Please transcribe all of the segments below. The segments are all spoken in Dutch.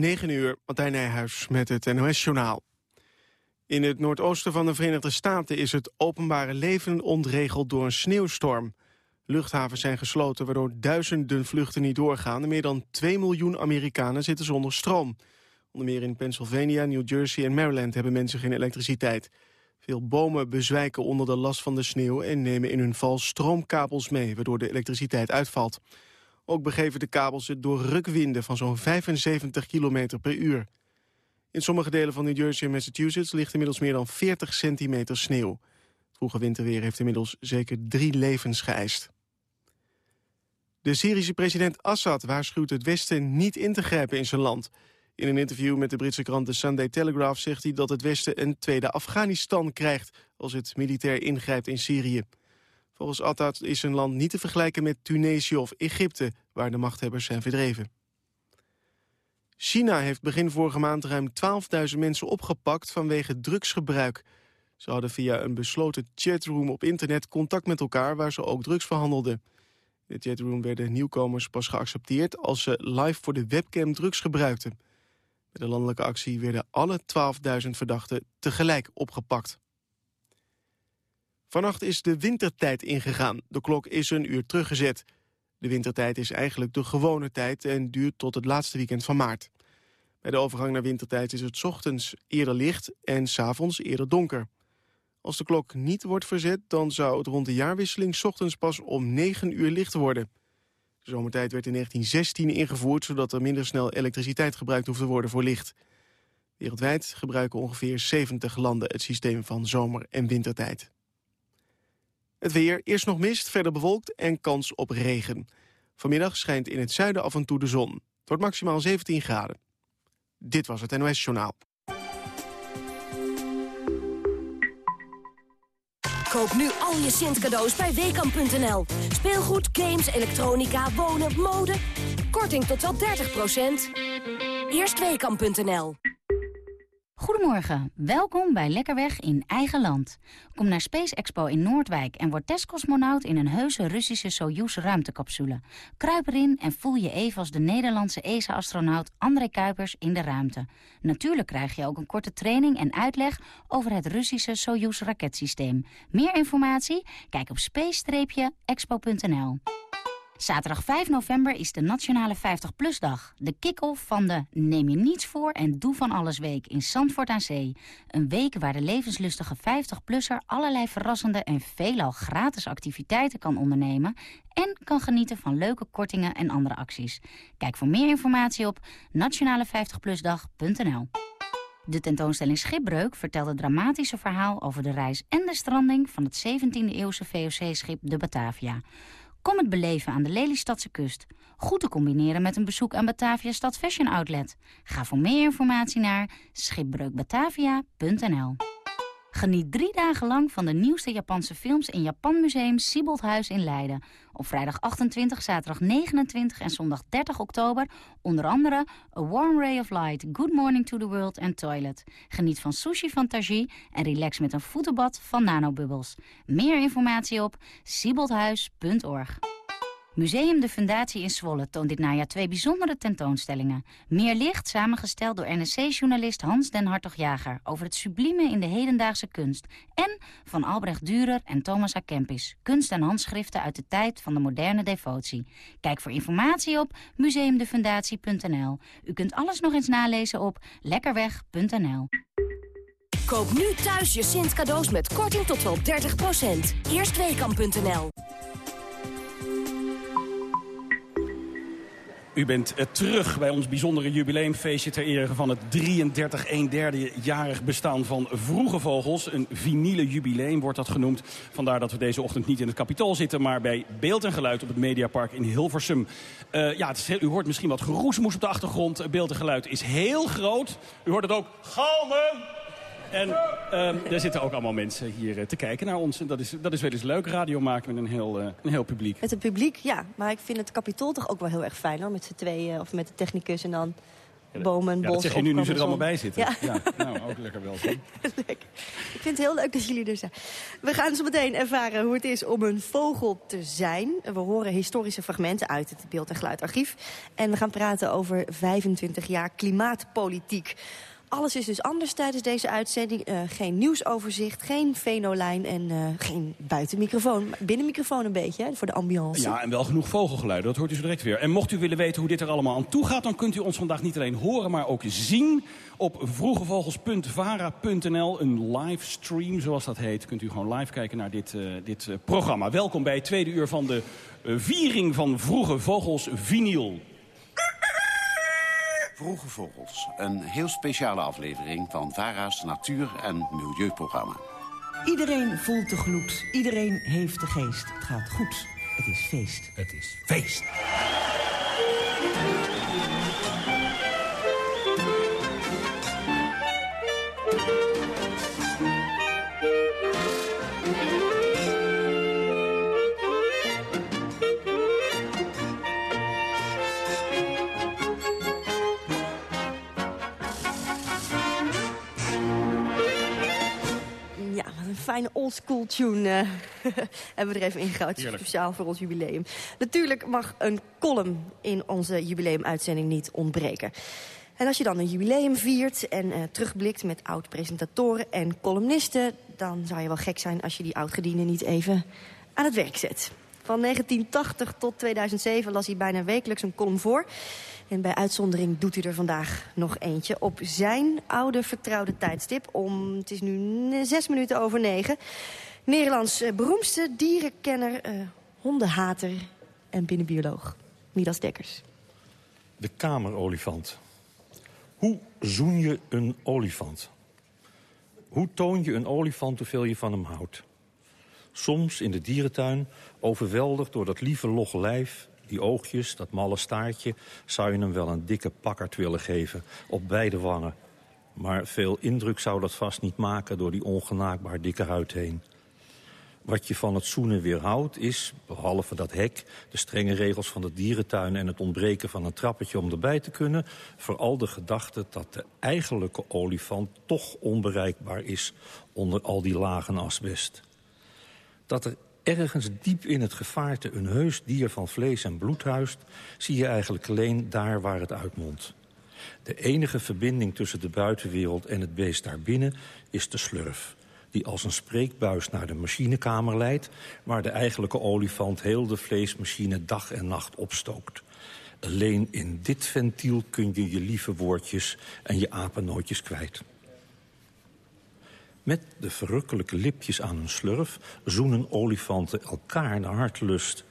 9 uur, Martijn Nijhuis met het NOS-journaal. In het noordoosten van de Verenigde Staten is het openbare leven ontregeld door een sneeuwstorm. Luchthavens zijn gesloten waardoor duizenden vluchten niet doorgaan... en meer dan 2 miljoen Amerikanen zitten zonder stroom. Onder meer in Pennsylvania, New Jersey en Maryland hebben mensen geen elektriciteit. Veel bomen bezwijken onder de last van de sneeuw... en nemen in hun val stroomkabels mee, waardoor de elektriciteit uitvalt. Ook begeven de kabels het door rukwinden van zo'n 75 km per uur. In sommige delen van New Jersey en Massachusetts ligt inmiddels meer dan 40 centimeter sneeuw. Het vroege winterweer heeft inmiddels zeker drie levens geëist. De Syrische president Assad waarschuwt het Westen niet in te grijpen in zijn land. In een interview met de Britse krant The Sunday Telegraph zegt hij dat het Westen een tweede Afghanistan krijgt als het militair ingrijpt in Syrië. Volgens Assad is zijn land niet te vergelijken met Tunesië of Egypte, waar de machthebbers zijn verdreven. China heeft begin vorige maand ruim 12.000 mensen opgepakt vanwege drugsgebruik. Ze hadden via een besloten chatroom op internet contact met elkaar waar ze ook drugs verhandelden. In de chatroom werden nieuwkomers pas geaccepteerd als ze live voor de webcam drugs gebruikten. Bij de landelijke actie werden alle 12.000 verdachten tegelijk opgepakt. Vannacht is de wintertijd ingegaan. De klok is een uur teruggezet. De wintertijd is eigenlijk de gewone tijd en duurt tot het laatste weekend van maart. Bij de overgang naar wintertijd is het ochtends eerder licht en s'avonds eerder donker. Als de klok niet wordt verzet, dan zou het rond de jaarwisseling ochtends pas om 9 uur licht worden. De zomertijd werd in 1916 ingevoerd, zodat er minder snel elektriciteit gebruikt hoeft te worden voor licht. Wereldwijd gebruiken ongeveer 70 landen het systeem van zomer- en wintertijd. Het weer, eerst nog mist, verder bewolkt en kans op regen. Vanmiddag schijnt in het zuiden af en toe de zon. Het wordt maximaal 17 graden. Dit was het NOS Journaal. Koop nu al je Sint cadeaus bij Weekamp.nl. Speelgoed, games, elektronica, wonen, mode. Korting tot wel 30% Eerst Weekamp.nl. Goedemorgen, welkom bij Lekkerweg in eigen land. Kom naar Space Expo in Noordwijk en word testcosmonaut in een heuse Russische Soyuz ruimtecapsule. Kruip erin en voel je even als de Nederlandse ESA-astronaut André Kuipers in de ruimte. Natuurlijk krijg je ook een korte training en uitleg over het Russische Soyuz raketsysteem. Meer informatie? Kijk op space-expo.nl. Zaterdag 5 november is de Nationale 50PLUS-dag. De kick-off van de Neem je niets voor en doe van alles week in Zandvoort aan Zee. Een week waar de levenslustige 50-plusser allerlei verrassende en veelal gratis activiteiten kan ondernemen... en kan genieten van leuke kortingen en andere acties. Kijk voor meer informatie op nationale50plusdag.nl. De tentoonstelling Schipbreuk vertelt het dramatische verhaal over de reis en de stranding van het 17e-eeuwse VOC-schip de Batavia... Kom het beleven aan de Lelystadse kust. Goed te combineren met een bezoek aan Batavia Stad Fashion Outlet. Ga voor meer informatie naar schipbreukbatavia.nl Geniet drie dagen lang van de nieuwste Japanse films in Japan Museum Sieboldhuis in Leiden. Op vrijdag 28, zaterdag 29 en zondag 30 oktober onder andere A Warm Ray of Light, Good Morning to the World en Toilet. Geniet van sushi van Taji en relax met een voetenbad van nanobubbles. Meer informatie op sieboldhuis.org. Museum de Fundatie in Zwolle toont dit najaar twee bijzondere tentoonstellingen. Meer licht, samengesteld door NRC-journalist Hans den Hartog-Jager... over het sublieme in de hedendaagse kunst. En van Albrecht Dürer en Thomas A. Kempis. Kunst en handschriften uit de tijd van de moderne devotie. Kijk voor informatie op museumdefundatie.nl. U kunt alles nog eens nalezen op lekkerweg.nl. Koop nu thuis je Sint cadeaus met korting tot wel 30% Eerstweekam.nl U bent uh, terug bij ons bijzondere jubileumfeestje ter ere van het 33 1 derde jarig bestaan van Vroege Vogels. Een vinyle jubileum wordt dat genoemd. Vandaar dat we deze ochtend niet in het kapitool zitten, maar bij Beeld en Geluid op het Mediapark in Hilversum. Uh, ja, is u hoort misschien wat geroesmoes op de achtergrond. Beeld en Geluid is heel groot. U hoort het ook galmen. En um, er zitten ook allemaal mensen hier uh, te kijken naar ons. En dat is, dat is wel eens leuk, radio maken met een heel, uh, een heel publiek. Met het publiek, ja. Maar ik vind het kapitool toch ook wel heel erg fijn hoor. Met z'n tweeën of met de technicus en dan bomen en Ja, bos. dat zeg je nu, nu ze er allemaal bij zitten. Ja. Ja. Nou, ook lekker wel. Ik vind het heel leuk dat jullie er zijn. We gaan zo meteen ervaren hoe het is om een vogel te zijn. We horen historische fragmenten uit het Beeld- en Geluidarchief. En we gaan praten over 25 jaar klimaatpolitiek. Alles is dus anders tijdens deze uitzending. Eh, geen nieuwsoverzicht, geen venolijn en eh, geen buitenmicrofoon. Binnenmicrofoon een beetje, hè, voor de ambiance. Ja, en wel genoeg vogelgeluiden, dat hoort u zo direct weer. En mocht u willen weten hoe dit er allemaal aan toe gaat... dan kunt u ons vandaag niet alleen horen, maar ook zien... op vroegevogels.vara.nl, een livestream, zoals dat heet. Kunt u gewoon live kijken naar dit, eh, dit programma. Welkom bij het tweede uur van de viering van Vroege Vogels Vinyl. Vroege Vogels, een heel speciale aflevering van VARA's natuur- en milieuprogramma. Iedereen voelt de gloed. Iedereen heeft de geest. Het gaat goed. Het is feest. Het is feest. Een fijne oldschool tune eh, hebben we er even ingehouden. Speciaal voor ons jubileum. Natuurlijk mag een column in onze jubileumuitzending niet ontbreken. En als je dan een jubileum viert en eh, terugblikt met oud-presentatoren en columnisten... dan zou je wel gek zijn als je die oud-gedienden niet even aan het werk zet. Van 1980 tot 2007 las hij bijna wekelijks een column voor. En bij uitzondering doet hij er vandaag nog eentje op zijn oude vertrouwde tijdstip. Om, het is nu zes minuten over negen. Nederlands eh, beroemdste dierenkenner, eh, hondenhater en binnenbioloog. Midas Dekkers. De kamerolifant. Hoe zoen je een olifant? Hoe toon je een olifant hoeveel je van hem houdt? Soms in de dierentuin, overweldigd door dat lieve logge lijf... die oogjes, dat malle staartje... zou je hem wel een dikke pakkerd willen geven, op beide wangen. Maar veel indruk zou dat vast niet maken door die ongenaakbaar dikke huid heen. Wat je van het zoenen weerhoudt is, behalve dat hek... de strenge regels van de dierentuin en het ontbreken van een trappetje om erbij te kunnen... vooral de gedachte dat de eigenlijke olifant toch onbereikbaar is... onder al die lagen asbest. Dat er ergens diep in het gevaarte een heus dier van vlees en bloed huist... zie je eigenlijk alleen daar waar het uitmondt. De enige verbinding tussen de buitenwereld en het beest daarbinnen is de slurf die als een spreekbuis naar de machinekamer leidt... waar de eigenlijke olifant heel de vleesmachine dag en nacht opstookt. Alleen in dit ventiel kun je je lieve woordjes en je apennootjes kwijt. Met de verrukkelijke lipjes aan hun slurf zoenen olifanten elkaar naar hartelust.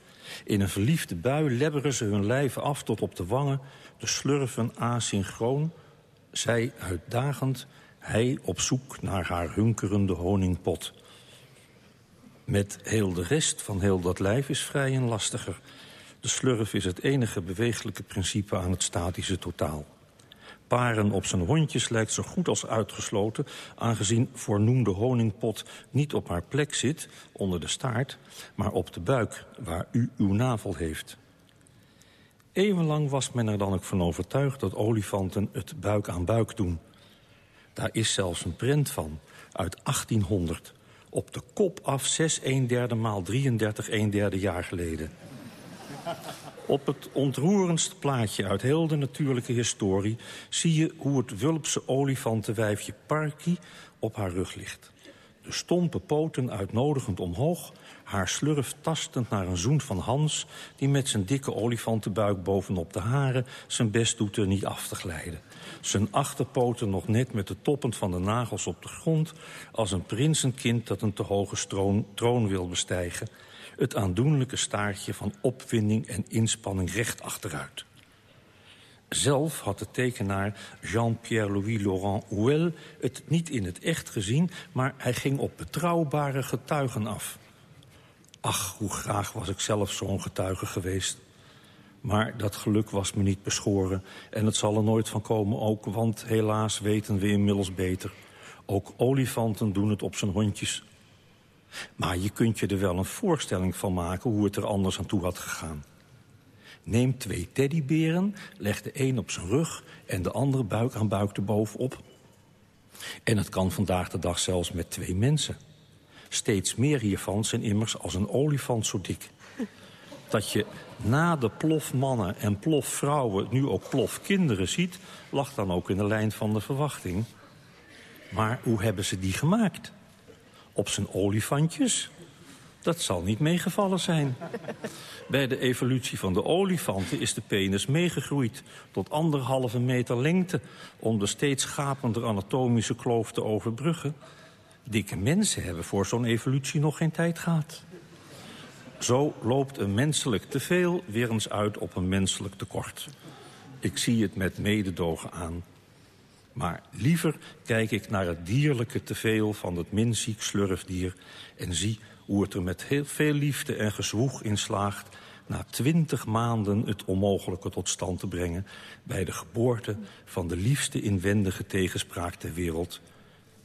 In een verliefde bui lebberen ze hun lijven af tot op de wangen... de slurven asynchroon, zij uitdagend... hij op zoek naar haar hunkerende honingpot. Met heel de rest van heel dat lijf is vrij en lastiger. De slurf is het enige bewegelijke principe aan het statische totaal. Paren op zijn hondjes lijkt zo goed als uitgesloten... aangezien voornoemde honingpot niet op haar plek zit, onder de staart... maar op de buik, waar u uw navel heeft. Eeuwenlang was men er dan ook van overtuigd dat olifanten het buik aan buik doen. Daar is zelfs een prent van, uit 1800. Op de kop af 6 1 derde maal 33 1 derde jaar geleden. Op het ontroerendste plaatje uit heel de natuurlijke historie... zie je hoe het wulpse olifantenwijfje Parky op haar rug ligt. De stompe poten uitnodigend omhoog... haar slurf tastend naar een zoen van Hans... die met zijn dikke olifantenbuik bovenop de haren... zijn best doet er niet af te glijden. Zijn achterpoten nog net met de toppen van de nagels op de grond... als een prinsenkind dat een te hoge troon wil bestijgen het aandoenlijke staartje van opwinding en inspanning recht achteruit. Zelf had de tekenaar Jean-Pierre-Louis Laurent Houel het niet in het echt gezien... maar hij ging op betrouwbare getuigen af. Ach, hoe graag was ik zelf zo'n getuige geweest. Maar dat geluk was me niet beschoren en het zal er nooit van komen ook... want helaas weten we inmiddels beter. Ook olifanten doen het op zijn hondjes maar je kunt je er wel een voorstelling van maken hoe het er anders aan toe had gegaan. Neem twee teddyberen, leg de een op zijn rug en de andere buik aan buik erbovenop. En het kan vandaag de dag zelfs met twee mensen. Steeds meer hiervan zijn immers als een olifant zo dik. Dat je na de plofmannen en ploffvrouwen nu ook plofkinderen ziet... lag dan ook in de lijn van de verwachting. Maar hoe hebben ze die gemaakt? Op zijn olifantjes? Dat zal niet meegevallen zijn. Bij de evolutie van de olifanten is de penis meegegroeid... tot anderhalve meter lengte... om de steeds gapender anatomische kloof te overbruggen. Dikke mensen hebben voor zo'n evolutie nog geen tijd gehad. Zo loopt een menselijk teveel weer eens uit op een menselijk tekort. Ik zie het met mededogen aan. Maar liever kijk ik naar het dierlijke teveel van het minziek slurfdier... en zie hoe het er met heel veel liefde en gezwoeg in slaagt... na twintig maanden het onmogelijke tot stand te brengen... bij de geboorte van de liefste inwendige tegenspraak ter wereld.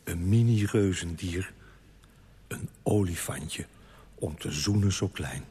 Een mini-reuzendier, een olifantje, om te zoenen zo klein.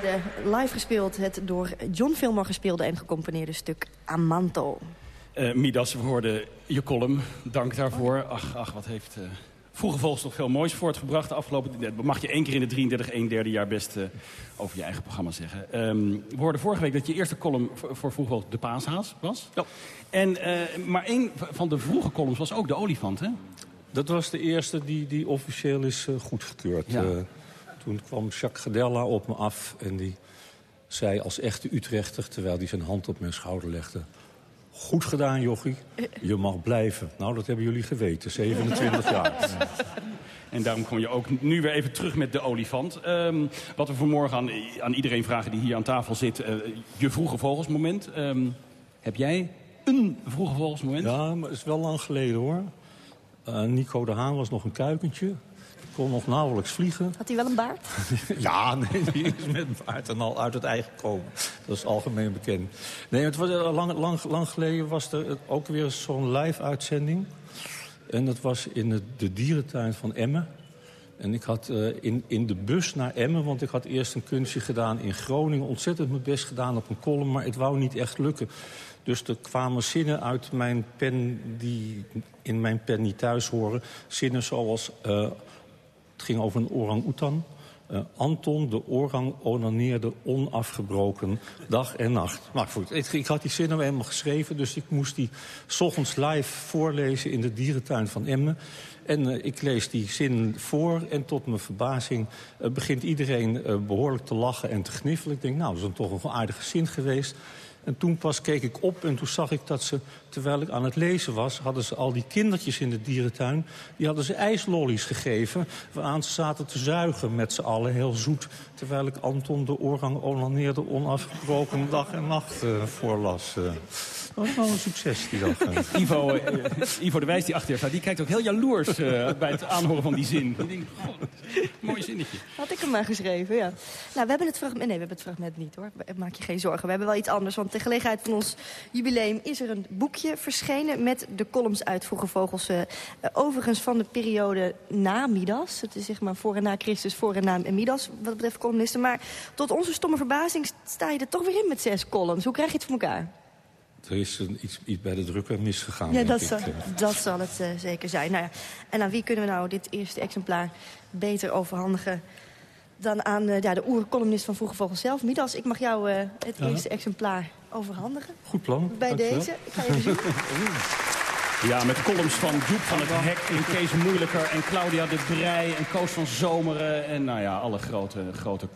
Hoorde live gespeeld het door John Fillmore gespeelde en gecomponeerde stuk Amanto. Uh, Midas, we hoorden je column. Dank daarvoor. Ach, ach wat heeft uh, Vroege Vogels nog veel moois voortgebracht. De afgelopen, mag je één keer in de 33, 1 derde jaar best uh, over je eigen programma zeggen. Um, we hoorden vorige week dat je eerste column voor, voor Vroege Vogels de paashaas was. Ja. En, maar één van de vroege columns was ook de olifant, hè? Dat was de eerste die, die officieel is goedgekeurd. Ja. Toen kwam Jacques Gadella op me af en die zei als echte Utrechter... terwijl hij zijn hand op mijn schouder legde... Goed gedaan, jochie. Je mag blijven. Nou, dat hebben jullie geweten. 27 jaar. En daarom kom je ook nu weer even terug met de olifant. Um, wat we vanmorgen aan, aan, iedereen vragen die hier aan tafel zit. Uh, je vroege vogelsmoment. Um, heb jij een vroege vogelsmoment? Ja, maar het is wel lang geleden hoor. Uh, Nico de Haan was nog een kuikentje kon nog nauwelijks vliegen. Had hij wel een baard? ja, nee, die is met een baard en al uit het eigen gekomen. Dat is algemeen bekend. Nee, het was, eh, lang, lang, lang geleden was er ook weer zo'n live-uitzending. En dat was in de, de dierentuin van Emmen. En ik had uh, in, in de bus naar Emmen, want ik had eerst een kunstje gedaan in Groningen. Ontzettend mijn best gedaan op een column, maar het wou niet echt lukken. Dus er kwamen zinnen uit mijn pen die in mijn pen niet thuis horen. Zinnen zoals... Uh, het ging over een orang-oetan. Uh, Anton de orang onaneerde onafgebroken dag en nacht. Maar goed, ik, had die zin nou helemaal geschreven... dus ik moest die s ochtends live voorlezen in de dierentuin van Emmen. En uh, ik lees die zin voor en tot mijn verbazing uh, begint iedereen behoorlijk te lachen en te gniffelen. Ik denk, nou, dat is dan toch een aardige zin geweest. En toen pas keek ik op en toen zag ik dat ze terwijl ik aan het lezen was... hadden ze al die kindertjes in de dierentuin... die hadden ze ijslollies gegeven... waaraan ze zaten te zuigen met z'n allen, heel zoet... terwijl ik Anton de orang onaneerde onafgebroken dag en nacht uh, voorlas. Uh. Dat was wel een succes die dag. Ivo, uh, Ivo de Wijs, die achter je staat, die kijkt ook heel jaloers bij het aanhoren van die zin. Die denkt, oh, mooi zinnetje. Had ik hem maar geschreven, ja. Nou, we hebben het fragment... Nee, we hebben het fragment niet, hoor. Maak je geen zorgen. We hebben wel iets anders, want ter gelegenheid van ons jubileum... is er een boekje verschenen met de columns uit Vroege Vogels. Uh, overigens van de periode na Midas. Het is zeg maar voor en na Christus, voor en na Midas, wat betreft columnisten. Maar tot onze stomme verbazing sta je er toch weer in met zes columns. Hoe krijg je het voor elkaar? Er is een, iets, iets bij de drukker misgegaan. Ja, dat zal, dat zal het uh, zeker zijn. Nou ja, en aan wie kunnen we nou dit eerste exemplaar beter overhandigen... dan aan uh, ja, de oercolumnist van Vroege Vogels zelf. Midas, ik mag jou uh, het ja. eerste exemplaar overhandigen. Goed plan. Bij Dankjewel. deze. Ik ga even zien. Ja, met columns van Joep van het Hek en Kees Moeilijker... en Claudia de Brij en Koos van Zomeren... en nou ja, alle grote, grote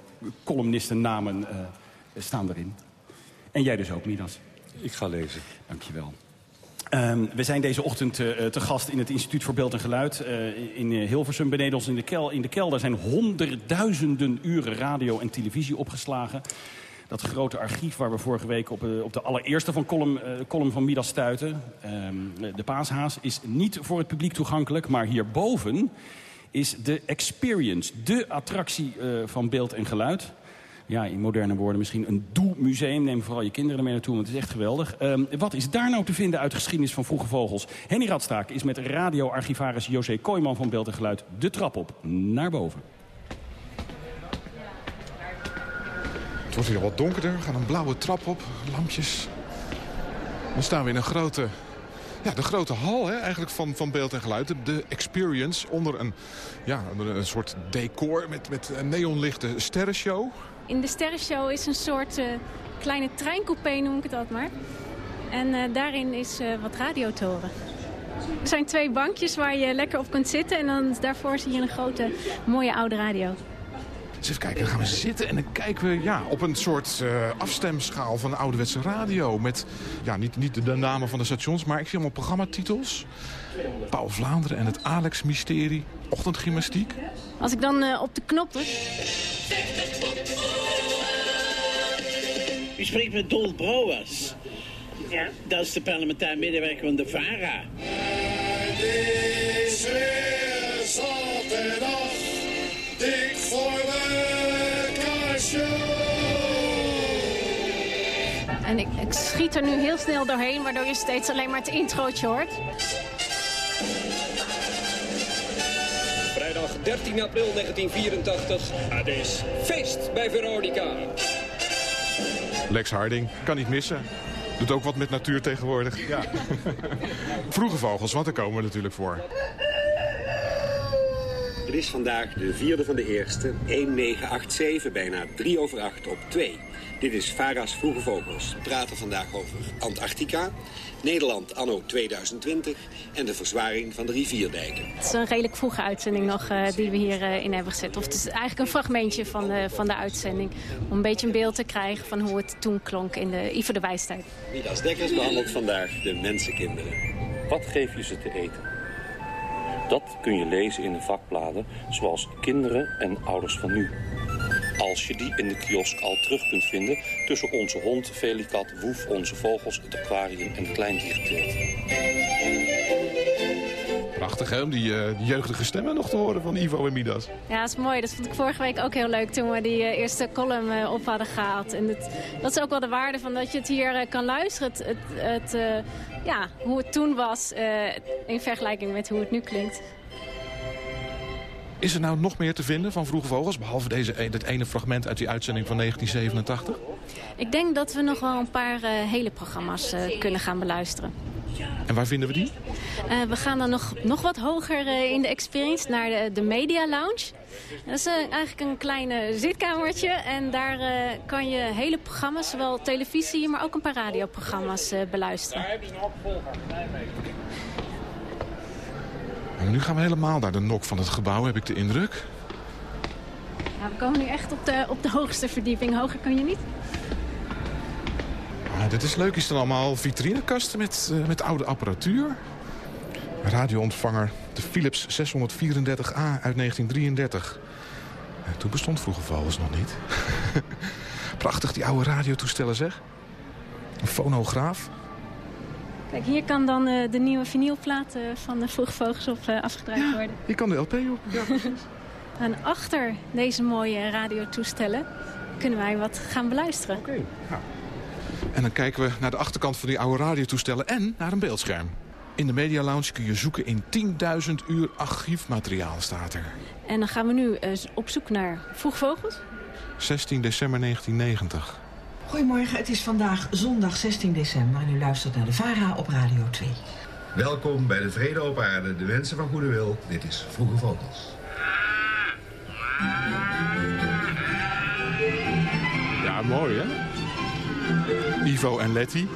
columnistennamen uh, staan erin. En jij dus ook, Midas. Ik ga lezen. Dankjewel. Um, we zijn deze ochtend uh, te gast in het Instituut voor Beeld en Geluid uh, in Hilversum. Beneden ons in de, kel in de kelder zijn honderdduizenden uren radio en televisie opgeslagen. Dat grote archief waar we vorige week op, uh, op de allereerste van column, column van Midas stuiten. Um, de paashaas is niet voor het publiek toegankelijk, maar hierboven is de Experience. De attractie van beeld en geluid ja, in moderne woorden misschien een doe-museum. Neem vooral je kinderen mee naartoe, want het is echt geweldig. Um, wat is daar nou te vinden uit de geschiedenis van vroege vogels? Henny Radstaak is met radioarchivaris José Kooijman van Beeld en Geluid de trap op naar boven. Het wordt hier wat donkerder. We gaan een blauwe trap op, lampjes. Dan staan we in een grote, ja, de grote hal hè, eigenlijk van, van beeld en geluid. De experience onder een, ja, een soort decor met, met neonlichte sterrenshow. In de sterrenshow is een soort uh, kleine treincoupé, noem ik het altijd maar. En uh, daarin is uh, wat radiotoren. Er zijn twee bankjes waar je lekker op kunt zitten. En dan daarvoor zie je een grote, mooie oude radio. Dus even kijken, dan gaan we zitten en dan kijken we ja, op een soort uh, afstemschaal van de ouderwetse radio. Met ja, niet, niet de namen van de stations, maar ik zie allemaal programmatitels. Pauw Vlaanderen en het Alex-mysterie. Ochtendgymnastiek. Als ik dan uh, op de knop druk... U spreekt met Dolf Brouwers. Ja? Dat is de parlementair medewerker van de VARA. Het is weer zaterdag, dik voor En ik, ik schiet er nu heel snel doorheen, waardoor je steeds alleen maar het introotje hoort. Vrijdag 13 april 1984. Het is feest bij Veronica. Lex Harding, kan niet missen. Doet ook wat met natuur tegenwoordig. Ja. Vroege vogels, want daar komen we natuurlijk voor. Het is vandaag de vierde van de eerste, 1987, bijna 3 over 8 op 2. Dit is Vara's Vroege Vogels. We praten vandaag over Antarctica, Nederland anno 2020 en de verzwaring van de rivierdijken. Het is een redelijk vroege uitzending nog uh, die we hierin uh, hebben gezet. Of het is eigenlijk een fragmentje van de, van de uitzending. Om een beetje een beeld te krijgen van hoe het toen klonk in de Ivo de Wijstijd. Midas Dekkers behandelt vandaag de mensenkinderen. Wat geef je ze te eten? Dat kun je lezen in de vakbladen, zoals Kinderen en Ouders van Nu. Als je die in de kiosk al terug kunt vinden tussen onze hond, Velikat, Woef, onze vogels, het aquarium en het kleindierteelt. Prachtig hè, om die, uh, die, jeugdige stemmen nog te horen van Ivo en Midas. Ja, dat is mooi. Dat vond ik vorige week ook heel leuk toen we die uh, eerste column uh, op hadden gehaald. En het, dat is ook wel de waarde van dat je het hier kan luisteren. Het, het, het ja, hoe het toen was in vergelijking met hoe het nu klinkt. Is er nou nog meer te vinden van Vroege Vogels? Behalve deze, dit ene fragment uit die uitzending van 1987? Ik denk dat we nog wel een paar uh, hele programma's uh, kunnen gaan beluisteren. En waar vinden we die? Uh, we gaan dan nog, nog wat hoger in de experience naar de, de Media Lounge. Dat is eigenlijk een klein zitkamertje. En daar kan je hele programma's, zowel televisie, maar ook een paar radioprogramma's beluisteren. Daar hebben ze nu gaan we helemaal naar de nok van het gebouw, heb ik de indruk. Ja, we komen nu echt op de, op de hoogste verdieping. Hoger kan je niet. Dit is leuk. Is dan allemaal vitrinekasten met, eh, met oude apparatuur. Radioontvanger, de Philips 634A uit 1933. En toen bestond vroeger Vogels nog niet. Prachtig, die oude radiotoestellen zeg. Een fonograaf. Kijk, hier kan dan eh, de nieuwe vinylplaat eh, van de Vroege Vogels op afgedraaid worden. Hier kan de LP op. Ja, En achter deze mooie radiotoestellen kunnen wij wat gaan beluisteren. Oké. En dan kijken we naar de achterkant van die oude radiotoestellen en naar een beeldscherm. In de Media Lounge kun je zoeken in 10.000 uur archiefmateriaal, staat er. En dan gaan we nu eh, op zoek naar Vroege Vogels. 16 december 1990. Goedemorgen, het is vandaag zondag 16 december en u luistert naar de VARA op Radio 2. Welkom bij de Vrede op Aarde, de wensen van goede wil. Dit is Vroege Vogels. Ja, mooi hè? Ivo en Letty.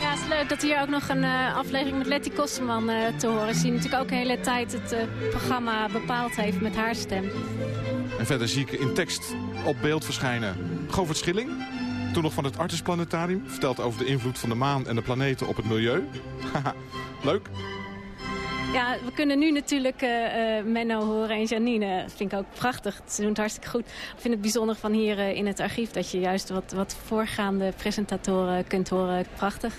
Ja, het is leuk dat hier ook nog een eh, aflevering met Letty Kosterman eh, te horen is. Die natuurlijk ook de hele tijd het eh, programma bepaald heeft met haar stem. En verder zie ik in tekst op beeld verschijnen Govert Schilling. Toen nog van het Artis Planetarium. Vertelt over de invloed van de maan en de planeten op het milieu. Haha, Leuk. Ja, we kunnen nu natuurlijk eh, eh, Menno horen en Janine. Dat vind ik ook prachtig. Ze doen het hartstikke goed. Ik vind het bijzonder van hier eh, in het archief... dat je juist wat, wat voorgaande presentatoren kunt horen. Prachtig.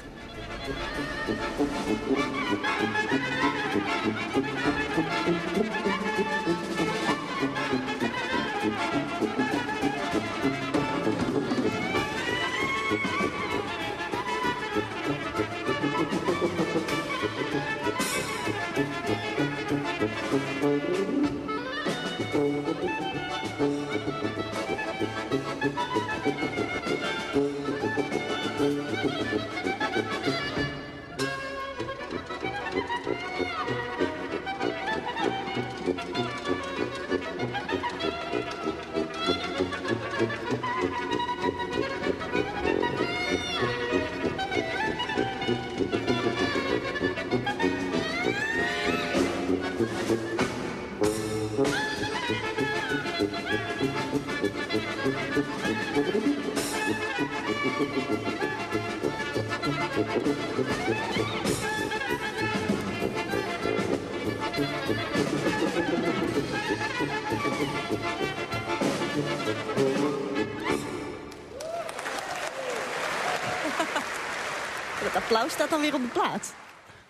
Dan weer op de plaat.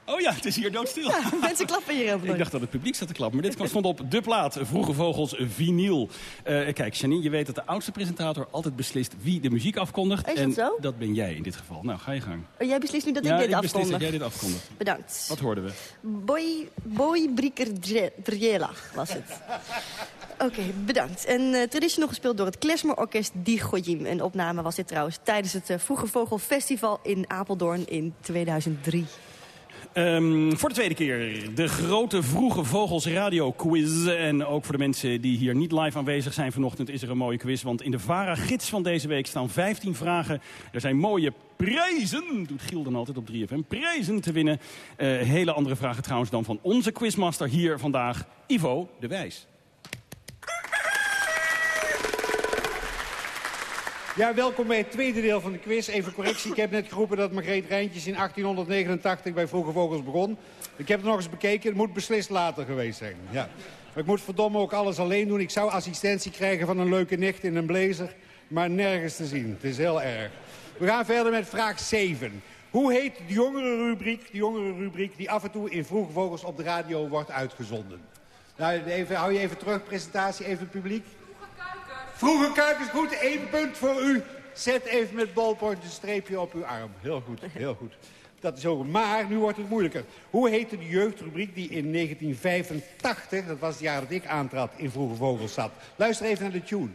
Oh ja, het is hier doodstil. Ja, mensen klappen hier over. Ik dacht dat het publiek zat te klappen, maar dit stond op de plaat. Vroege Vogels vinyl. Eh, kijk, Janine, je weet dat de oudste presentator altijd beslist wie de muziek afkondigt. Is dat en zo? dat ben jij in dit geval. Nou, ga je gang. Oh, jij beslist nu dat ja, ik dit ik afkondig. dat jij dit afkondigt. Bedankt. Wat hoorden we? Boy, boy Brieker Driela was het. Oké, bedankt. En eh traditioneel gespeeld door het Klezmer-orkest Die Gojim. Een opname was dit trouwens tijdens het eh, Vroege Vogel Festival in Apeldoorn in 2003. Ehm, voor de tweede keer de grote Vroege Vogels radio quiz. En ook voor de mensen die hier niet live aanwezig zijn vanochtend is er een mooie quiz. Want in de VARA-gids van deze week staan 15 vragen. Er zijn mooie prijzen, doet Giel dan altijd op 3FM, prijzen te winnen. Eh, hele andere vragen trouwens dan van onze quizmaster hier vandaag, Ivo de Wijs. Ja, welkom bij het tweede deel van de quiz. Even correctie, ik heb net geroepen dat Margreet Rijntjes in 1889 bij Vroege Vogels begon. Ik heb het nog eens bekeken, het moet beslist later geweest zijn. Ja. Maar ik moet verdomme ook alles alleen doen. Ik zou assistentie krijgen van een leuke nicht in een blazer, maar nergens te zien. Het is heel erg. We gaan verder met vraag 7. Hoe heet de jongere rubriek, de jongere rubriek die af en toe in Vroege Vogels op de radio wordt uitgezonden? Nou, even, hou je even terug, presentatie, even publiek. Vroege kuikens, goed, één punt voor u. Zet even met balpoint een streepje op uw arm. Heel goed, heel goed. Dat is ook. Maar nu wordt het moeilijker. Hoe heette de jeugdrubriek die in 1985, dat was het jaar dat ik aantrad, in Vroege Vogels zat? Luister even naar de tune.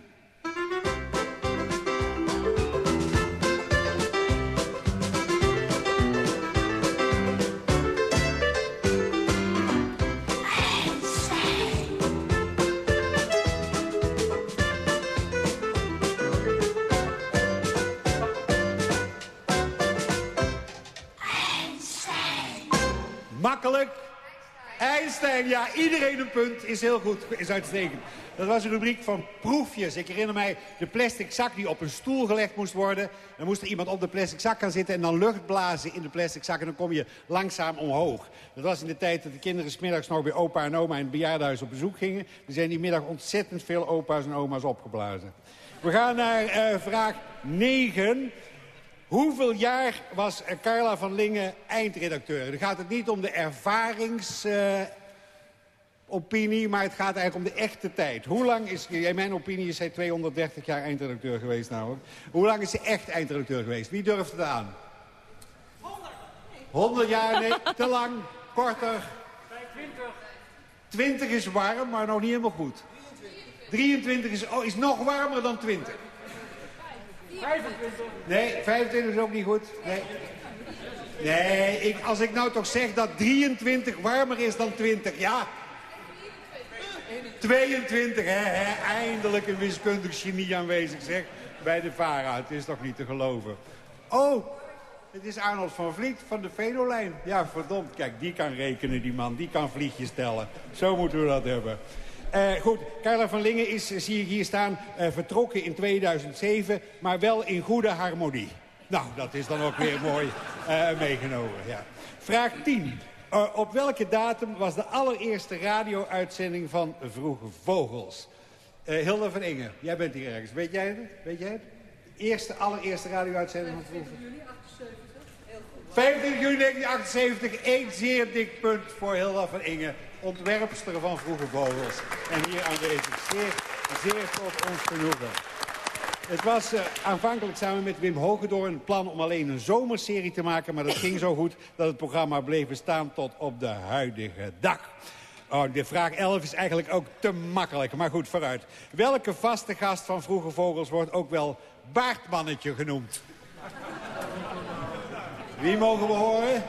Ja, iedereen een punt. Is heel goed, is uitstekend. Dat was een rubriek van proefjes. Ik herinner mij de plastic zak die op een stoel gelegd moest worden. Dan moest er iemand op de plastic zak gaan zitten en dan lucht blazen in de plastic zak. En dan kom je langzaam omhoog. Dat was in de tijd dat de kinderen smiddags nog bij opa en oma in het bejaardenhuis op bezoek gingen. Er zijn die middag ontzettend veel opa's en oma's opgeblazen. We gaan naar uh, vraag 9. Hoeveel jaar was Carla van Lingen eindredacteur? Dan gaat het niet om de ervaringsopinie, uh, maar het gaat eigenlijk om de echte tijd. Hoe lang is, in mijn opinie is zij 230 jaar eindredacteur geweest namelijk. Hoe lang is ze echt eindredacteur geweest? Wie durft het aan? 100. 100 jaar, nee, te lang, korter. 20. 20 is warm, maar nog niet helemaal goed. 23 is, oh, is nog warmer dan 20. 25. Nee, 25 is ook niet goed. Nee, nee ik, als ik nou toch zeg dat 23 warmer is dan 20, ja. 22, hè, hè, eindelijk een wiskundig genie aanwezig, zeg. Bij de VARA, het is toch niet te geloven. Oh, het is Arnold van Vliet van de Venolijn. Ja, verdomd, kijk, die kan rekenen, die man. Die kan vliegjes tellen. Zo moeten we dat hebben. Uh, goed, Carla van Lingen is, zie ik hier staan, uh, vertrokken in 2007, maar wel in goede harmonie. Nou, dat is dan ook weer mooi uh, meegenomen. Ja. Vraag 10. Op welke datum was de allereerste radio-uitzending van Vroege Vogels? Hilda van Ingen, jij bent hier ergens. Weet jij het? Weet jij het? De eerste, allereerste radio-uitzending van Vroege Vogels? 25 juni 1978, één zeer dik punt voor Hilda van Ingen ontwerpster van Vroege Vogels. En hier aanwezig. Zeer, zeer tot ons genoegen. Het was uh, aanvankelijk samen met Wim Hogedoorn een plan om alleen een zomerserie te maken... maar dat ging zo goed dat het programma bleef bestaan tot op de huidige dag. Oh, de vraag 11 is eigenlijk ook te makkelijk, maar goed, vooruit. Welke vaste gast van Vroege Vogels wordt ook wel Baardmannetje genoemd? Wie mogen we horen?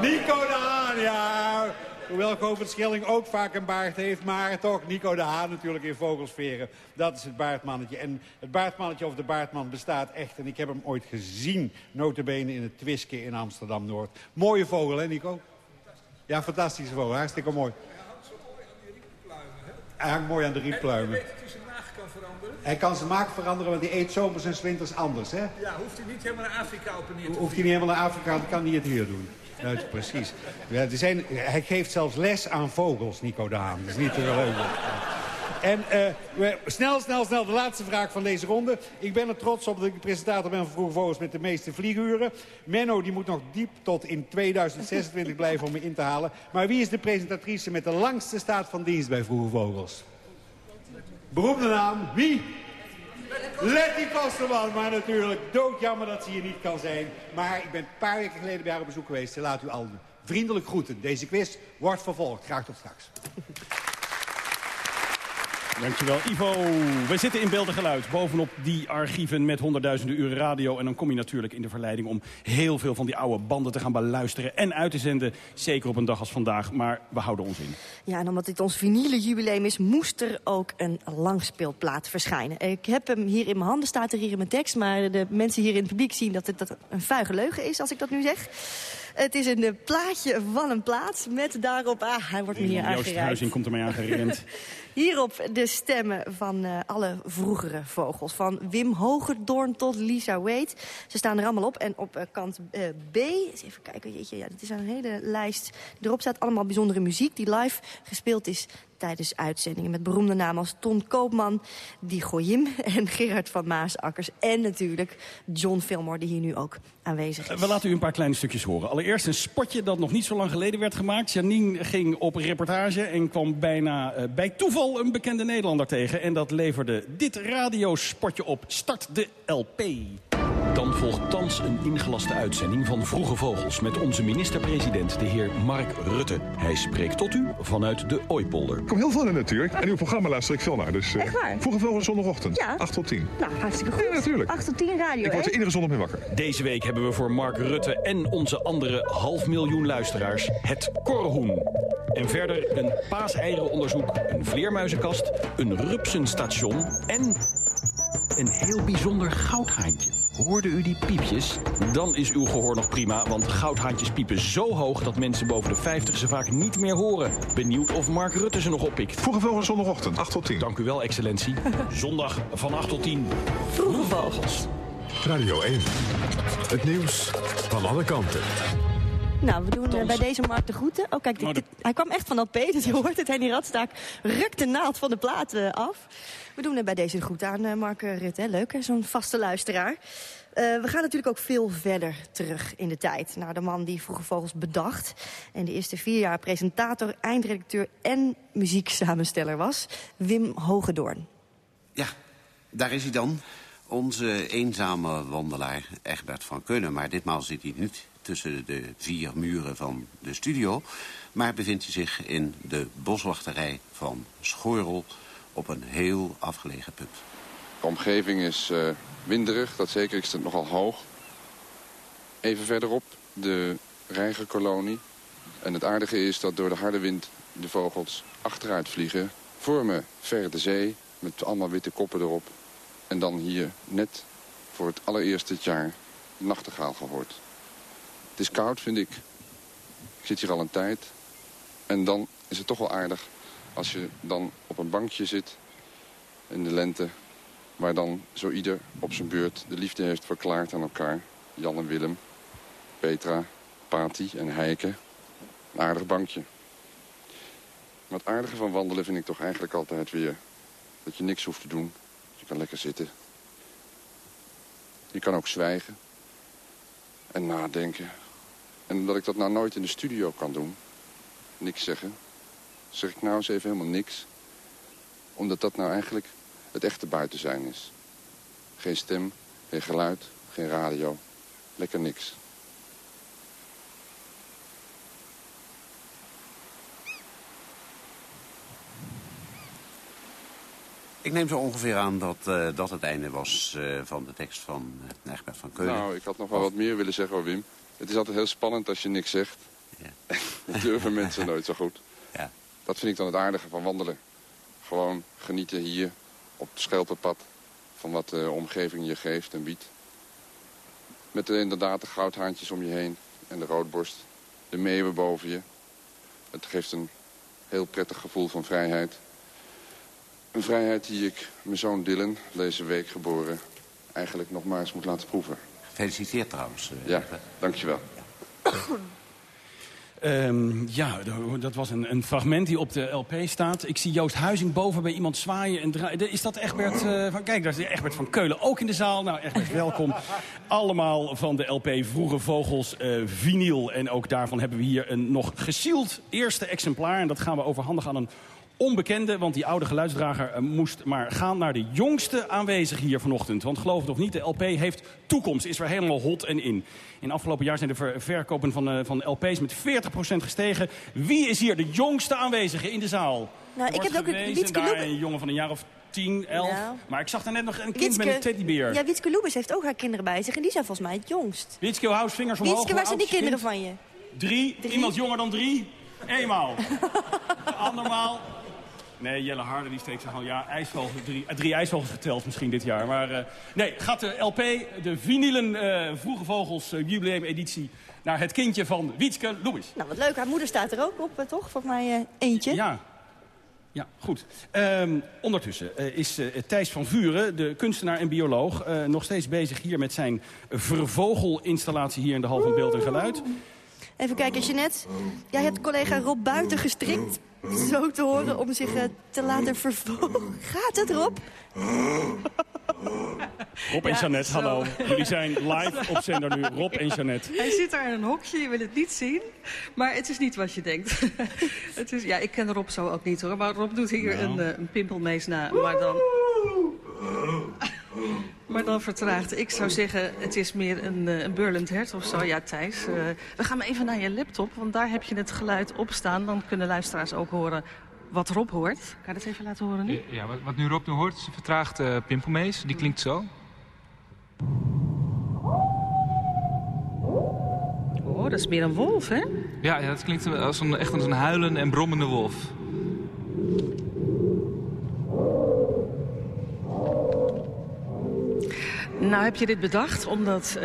Nico de Haan, ja. Hoewel Govert Schelling ook vaak een baard heeft. Maar toch Nico de Haan natuurlijk in vogelsferen. Dat is het baardmannetje. En het baardmannetje of de baardman bestaat echt. En ik heb hem ooit gezien. Notabene in het Twiske in Amsterdam-Noord. Mooie vogel, hè Nico? Ja, fantastische vogel. Hartstikke mooi. Hij hangt mooi aan de rietpluimen. Hij kan zijn maag veranderen, want hij eet zomers en winters anders, hè? Ja, hoeft hij niet helemaal naar Afrika op en neer te Hoeft hij niet helemaal naar Afrika, dan kan hij het hier doen. Ja, precies. Ja, er zijn, hij geeft zelfs les aan vogels, Nico Daan. Dat is niet te geloven. En uh, snel, snel, snel de laatste vraag van deze ronde. Ik ben er trots op dat ik de presentator ben van Vroege Vogels met de meeste vlieguren. Menno die moet nog diep tot in 2026 blijven om me in te halen. Maar wie is de presentatrice met de langste staat van dienst bij Vroege Vogels? Beroemde naam, wie? Letty Kosterman, maar natuurlijk doodjammer dat ze hier niet kan zijn. Maar ik ben een paar weken geleden bij haar op bezoek geweest. Ze laat u al vriendelijk groeten. Deze quiz wordt vervolgd. Graag tot straks. Dankjewel Ivo. We zitten in beeld en geluid bovenop die archieven met honderdduizenden uren radio. En dan kom je natuurlijk in de verleiding om heel veel van die oude banden te gaan beluisteren en uit te zenden. Zeker op een dag als vandaag, maar we houden ons in. Ja, en omdat dit ons vinyle jubileum is, moest er ook een langspeelplaat verschijnen. Ik heb hem hier in mijn handen, staat er hier in mijn tekst. Maar de mensen hier in het publiek zien dat het dat een vuige leugen is, als ik dat nu zeg. Het is een plaatje van een plaat met daarop... Ah, hij wordt me hier aangereikt. Joost Huizing komt ermee aangerend. Hierop de stemmen van uh, alle vroegere vogels. Van Wim Hogerdoorn tot Lisa Wade. Ze staan er allemaal op. En op uh, kant uh, B, eens even kijken, jeetje, ja, dit is een hele lijst. Erop staat allemaal bijzondere muziek die live gespeeld is tijdens uitzendingen. Met beroemde namen als Ton Koopman, Die Goyim en Gerard van Maasakkers. En natuurlijk John Fillmore, die hier nu ook aanwezig is. We laten u een paar kleine stukjes horen. Allereerst een spotje dat nog niet zo lang geleden werd gemaakt. Janine ging op reportage en kwam bijna bij toeval een bekende Nederlander tegen. En dat leverde dit radiospotje op. Start de LP. Dan volgt thans een ingelaste uitzending van Vroege Vogels... met onze minister-president, de heer Mark Rutte. Hij spreekt tot u vanuit de Ooipolder. Ik kom heel veel in de natuur. En uw programma luister ik veel naar. Dus, uh, Echt waar? Vroege Vogels zondagochtend. Ja. 8 tot 10. Nou, hartstikke goed. Ja, natuurlijk. 8 tot 10 radio, Ik word er iedere zondag mee wakker. Deze week hebben we voor Mark Rutte en onze andere half miljoen luisteraars... het korhoen. En verder een paaseierenonderzoek, een vleermuizenkast... een rupsenstation en een heel bijzonder goudhaantje. Hoorde u die piepjes? Dan is uw gehoor nog prima, want goudhaantjes piepen zo hoog... dat mensen boven de 50 ze vaak niet meer horen. Benieuwd of Mark Rutte ze nog oppikt. Vroege Vogels zondagochtend, 8 tot 10. Dank u wel, excellentie. Zondag van 8 tot 10. Vroege Vogels. Radio 1. Het nieuws van alle kanten. Nou, we doen eh, bij deze Mark de groeten. Oh, kijk, dit, dit- hij kwam echt van LP, dus je hoort het. En die radstaak rukt de naald van de plaat eh, af. We doen er bij deze de groet aan, eh, Mark eh, Rutte. hè. Leuk, hè, zo'n vaste luisteraar. Eh, we gaan natuurlijk ook veel verder terug in de tijd. Naar de man die Vroege Vogels bedacht. En de eerste vier jaar presentator, eindredacteur en muzieksamensteller was. Wim Hogedoorn. Ja, daar is hij dan. Onze eenzame wandelaar Egbert van Kunnen. Maar ditmaal zit hij niet tussen de vier muren van de studio... maar bevindt hij zich in de boswachterij van Schorel... op een heel afgelegen punt. De omgeving is eh, winderig, dat zeker. Ik zit nogal hoog. Even verderop de reigerkolonie. En het aardige is dat door de harde wind de vogels achteruit vliegen. Voor me ver de zee, met allemaal witte koppen erop. En dan hier net voor het allereerst dit jaar nachtegaal gehoord. Het is koud, vind ik. Ik zit hier al een tijd. En dan is het toch wel aardig als je dan op een bankje zit in de lente... waar dan zo ieder op zijn beurt de liefde heeft verklaard aan elkaar. Jan en Willem, Petra, Pati en Heike. Een aardig bankje. Maar het aardige van wandelen vind ik toch eigenlijk altijd weer... dat je niks hoeft te doen. Je kan lekker zitten. Je kan ook zwijgen. En nadenken. En omdat ik dat nou nooit in de studio kan doen... niks zeggen... zeg ik nou eens even helemaal niks. Omdat dat nou eigenlijk het echte buiten zijn is. Geen stem, geen geluid, geen radio. Lekker niks. Ik neem zo ongeveer aan dat eh, dat het einde was eh, van de tekst van uh, Egbert van Keulen. Nou, ik had nog wel wat meer willen zeggen hoor, Wim. Het is altijd heel spannend als je niks zegt. Ja. dat durven mensen nooit zo goed. Ja. Dat vind ik dan het aardige van wandelen. Gewoon genieten hier op het Schelpenpad van wat de omgeving je geeft en biedt. Met de, inderdaad de goudhaantjes om je heen en de roodborst. De meeuwen boven je. Het geeft een heel prettig gevoel van vrijheid. Een vrijheid die ik mijn zoon Dylan, deze week geboren, eigenlijk nog maar eens moet laten proeven. Gefeliciteerd trouwens. eh, Ja, dankjewel. Ehm, ja, d- dat was een, een fragment die op de LP staat. Ik zie Joost Huizing boven bij iemand zwaaien en draaien. Is dat Egbert eh, van... Kijk, daar is Egbert van Keulen ook in de zaal. Nou, Egbert, welkom. Allemaal van de LP Vroege Vogels eh vinyl. En ook daarvan hebben we hier een nog gesield eerste exemplaar. En dat gaan we overhandigen aan een onbekende. Want die oude geluidsdrager eh, moest maar gaan naar de jongste aanwezig hier vanochtend. Want geloof het of niet, de LP heeft toekomst. Is weer helemaal hot en in. In afgelopen jaar zijn de ver- verkopen van, eh, van LP's met 40% gestegen. Wie is hier de jongste aanwezige in de zaal? Nou, ik heb ook een Wietske een jongen van een jaar of 10, 11. Nou. Maar ik zag daar net nog een kind Wietske- met een teddybeer. Ja, Wietske Loebes heeft ook haar kinderen bij zich. En die zijn volgens mij het jongst. Wietske, hou vingers omhoog. Wietske, Hoe waar zijn die kinderen kind? van je? Drie. Iemand jonger dan drie? Eenmaal. Andermaal. Nee, Jelle Harder die steekt zich al ja, ijsvogels, drie, eh, drie ijsvogels geteld misschien dit jaar. Maar eh, nee, gaat de LP, de vinylen eh, Vroege Vogels eh, jubileumeditie... naar het kindje van Wietske Louis. Nou, wat leuk. Haar moeder staat er ook op, toch? Volgens mij eentje. Ja. Ja, goed. Ehm, ondertussen is Thijs van Vuren, de kunstenaar en bioloog... nog steeds bezig hier met zijn vervogelinstallatie hier in de Hal van Beeld en Geluid. Even kijken, Jeanette. Jij hebt collega Rob buiten gestrikt. Zo te horen om zich eh, te laten vervolgen. Gaat het, Rob? Rob en Ja, Jeannette, zo. hallo. Jullie zijn live op zender nu. Rob en Jeannette. Hij zit daar in een hokje, je wil het niet zien. Maar het is niet wat je denkt. het is, ja, ik ken Rob zo ook niet hoor. Maar Rob doet hier Nou. een, eh, een pimpelmees na. Maar dan, maar dan vertraagd. Ik zou zeggen, het is meer een, eh, een burlend hert of zo. Ja, Thijs. eh, we gaan maar even naar je laptop. Want daar heb je het geluid op staan. Dan kunnen luisteraars ook horen wat Rob hoort. Kan je dat even laten horen nu? Ja, wat, wat nu Rob nu hoort is een vertraagde pimpelmees. Die klinkt zo. Oh, dat is meer een wolf, hè? Ja, ja dat klinkt als een, echt als een huilende en brommende wolf. Nou heb je dit bedacht omdat uh,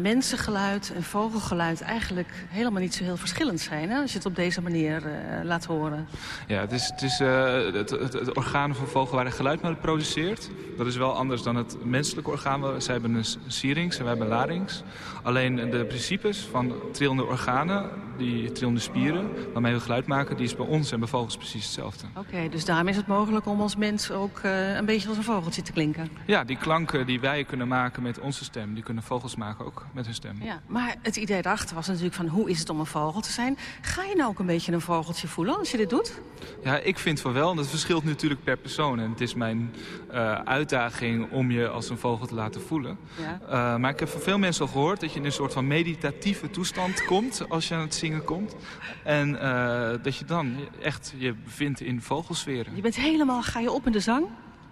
mensengeluid en vogelgeluid eigenlijk helemaal niet zo heel verschillend zijn. Hè? Als je het op deze manier uh, laat horen. Ja, het is, het, is uh, het, het, het, orgaan van vogel waar de geluid mee produceert. Dat is wel anders dan het menselijke orgaan. Zij hebben een syrinx en wij hebben larynx. Alleen de principes van trillende organen, die trillende spieren, waarmee we geluid maken, die is bij ons en bij vogels precies hetzelfde. Oké, okay, dus daarom is het mogelijk om als mens ook een beetje als een vogeltje te klinken? Ja, die klanken die wij kunnen maken met onze stem. Die kunnen vogels maken ook met hun stem. Ja, maar het idee erachter was natuurlijk van hoe is het om een vogel te zijn. Ga je nou ook een beetje een vogeltje voelen als je dit doet? Ja, ik vind van wel. En dat verschilt natuurlijk per persoon. En het is mijn uh, uitdaging om je als een vogel te laten voelen. Ja. Uh, maar ik heb van veel mensen al gehoord dat je in een soort van meditatieve toestand komt als je aan het zingen komt. En uh, dat je dan echt je bevindt in vogelsferen. Je bent helemaal, ga je op in de zang?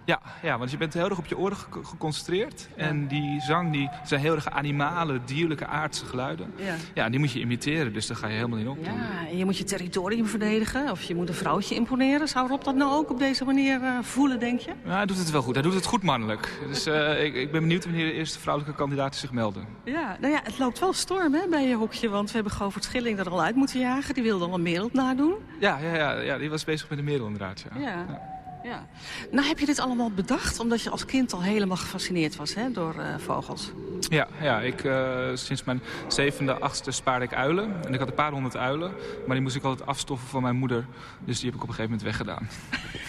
Ja, ja, want je bent heel erg op je oren ge geconcentreerd. Ja. En die zang die zijn heel erg animale, dierlijke, aardse geluiden. Ja. ja, die moet je imiteren, dus daar ga je helemaal in op. Ja, en je moet je territorium verdedigen. Of je moet een vrouwtje imponeren. Zou Rob dat nou ook op deze manier uh, voelen, denk je? Ja, hij doet het wel goed. Hij doet het goed mannelijk. Dus uh, ik, ik, ben benieuwd wanneer de eerste vrouwelijke kandidaten zich melden. Ja, nou ja, het loopt wel storm hè, bij je hokje. Want we hebben Govert Schilling er al uit moeten jagen. Die wilde al een merel nadoen. Ja, ja, ja, ja, die was bezig met de merel inderdaad. ja. ja. Ja. Nou, heb je dit allemaal bedacht omdat je als kind al helemaal gefascineerd was hè, door uh, vogels? Ja, ja ik, uh, sinds mijn zevende, achtste spaarde ik uilen. En ik had een paar honderd uilen, maar die moest ik altijd afstoffen van mijn moeder. Dus die heb ik op een gegeven moment weggedaan.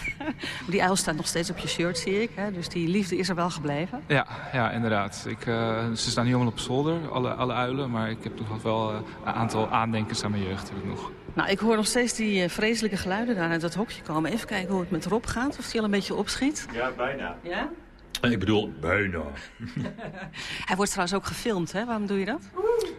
die uil staat nog steeds op je shirt, zie ik. Hè? Dus die liefde is er wel gebleven. Ja, ja inderdaad. Ik, uh, ze staan niet allemaal op zolder, alle, alle uilen. Maar ik heb nog wel een aantal aandenkens aan mijn jeugd. Heb ik nog. Nou, ik hoor nog steeds die uh, vreselijke geluiden daar uit dat hokje komen. Even kijken hoe het met Rob gaat, of hij al een beetje opschiet. Ja, bijna. Ja? Ik bedoel, bijna. Hij wordt trouwens ook gefilmd, hè? Waarom doe je dat?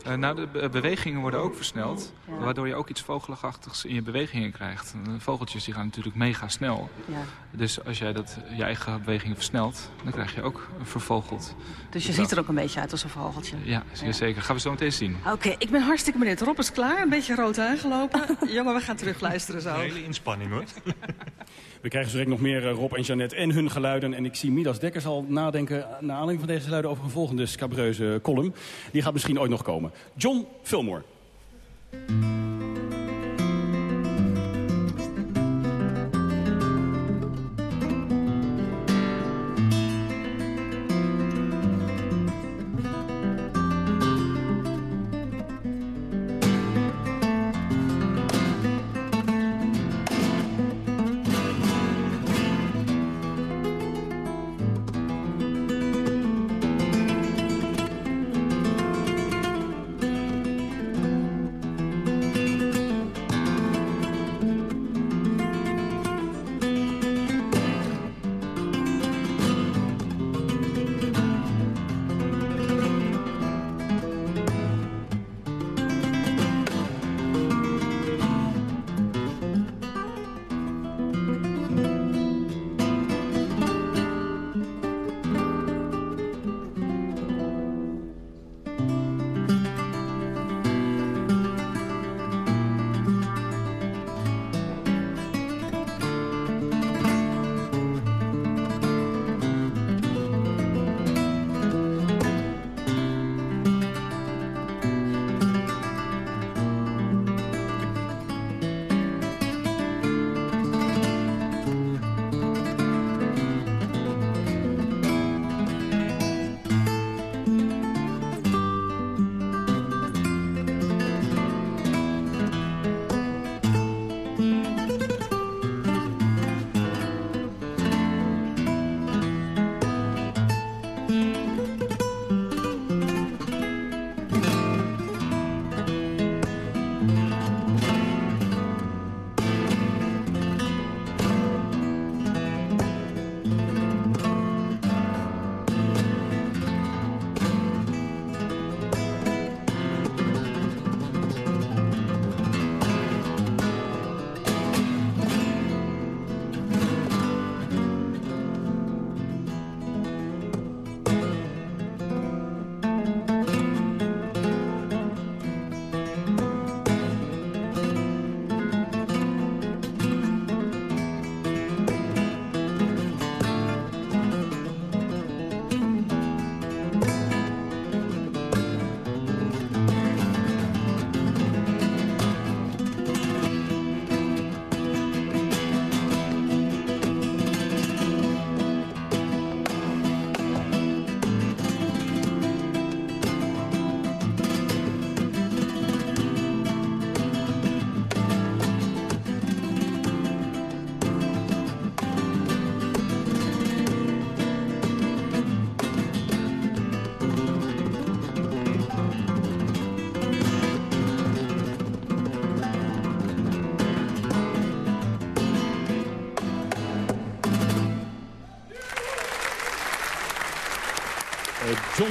Uh, nou, de be bewegingen worden ook versneld. Ja. Waardoor je ook iets vogelachtigs in je bewegingen krijgt. De vogeltjes die gaan natuurlijk mega snel. Ja. Dus als jij dat, je eigen bewegingen versnelt, dan krijg je ook vervogeld. Dus je ziet er ook een beetje uit als een vogeltje? Ja, ja. zeker. Gaan we zo meteen zien. Oké, okay, ik ben hartstikke benieuwd. Rob is klaar, een beetje rood aangelopen. Jongen, we gaan terug luisteren zo. Hele inspanning hoor. We krijgen zo direct nog meer Rob en Jeannette en hun geluiden. En ik zie Midas Dekkers al nadenken, naar aanleiding van deze geluiden... over een volgende scabreuze column. Die gaat misschien ooit nog komen. John Fillmore.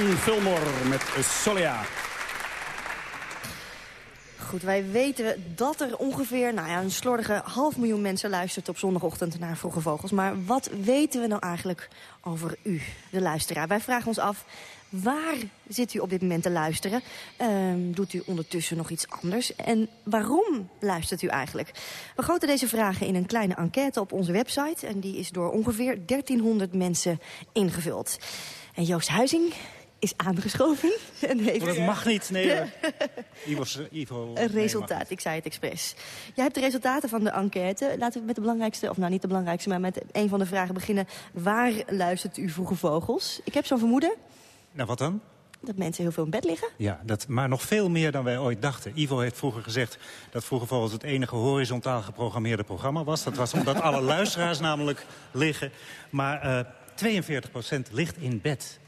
John met Solea. Goed, wij weten dat er ongeveer nou ja, een slordige half miljoen mensen luistert op zondagochtend naar Vroege Vogels. Maar wat weten we nou eigenlijk over u, de luisteraar? Wij vragen ons af, waar zit u op dit moment te luisteren? Ehm, doet u ondertussen nog iets anders? En waarom luistert u eigenlijk? We goten deze vragen in een kleine enquête op onze website. En die is door ongeveer 1300 mensen ingevuld. En Joost Huizing is aangeschoven. En heeft Oh, dat mag niet, nee. eh, Ivo, Ivo, een resultaat, ik zei het expres. Jij hebt de resultaten van de enquête. Laten we met de belangrijkste, of nou niet de belangrijkste... maar met een van de vragen beginnen. Waar luistert u Vroege Vogels? Ik heb zo'n vermoeden Nou, wat dan? dat mensen heel veel in bed liggen. Ja, dat, maar nog veel meer dan wij ooit dachten. Ivo heeft vroeger gezegd dat Vroeger Vogels het enige horizontaal geprogrammeerde programma was. Dat was omdat alle luisteraars namelijk liggen. Maar eh 42% ligt in bed.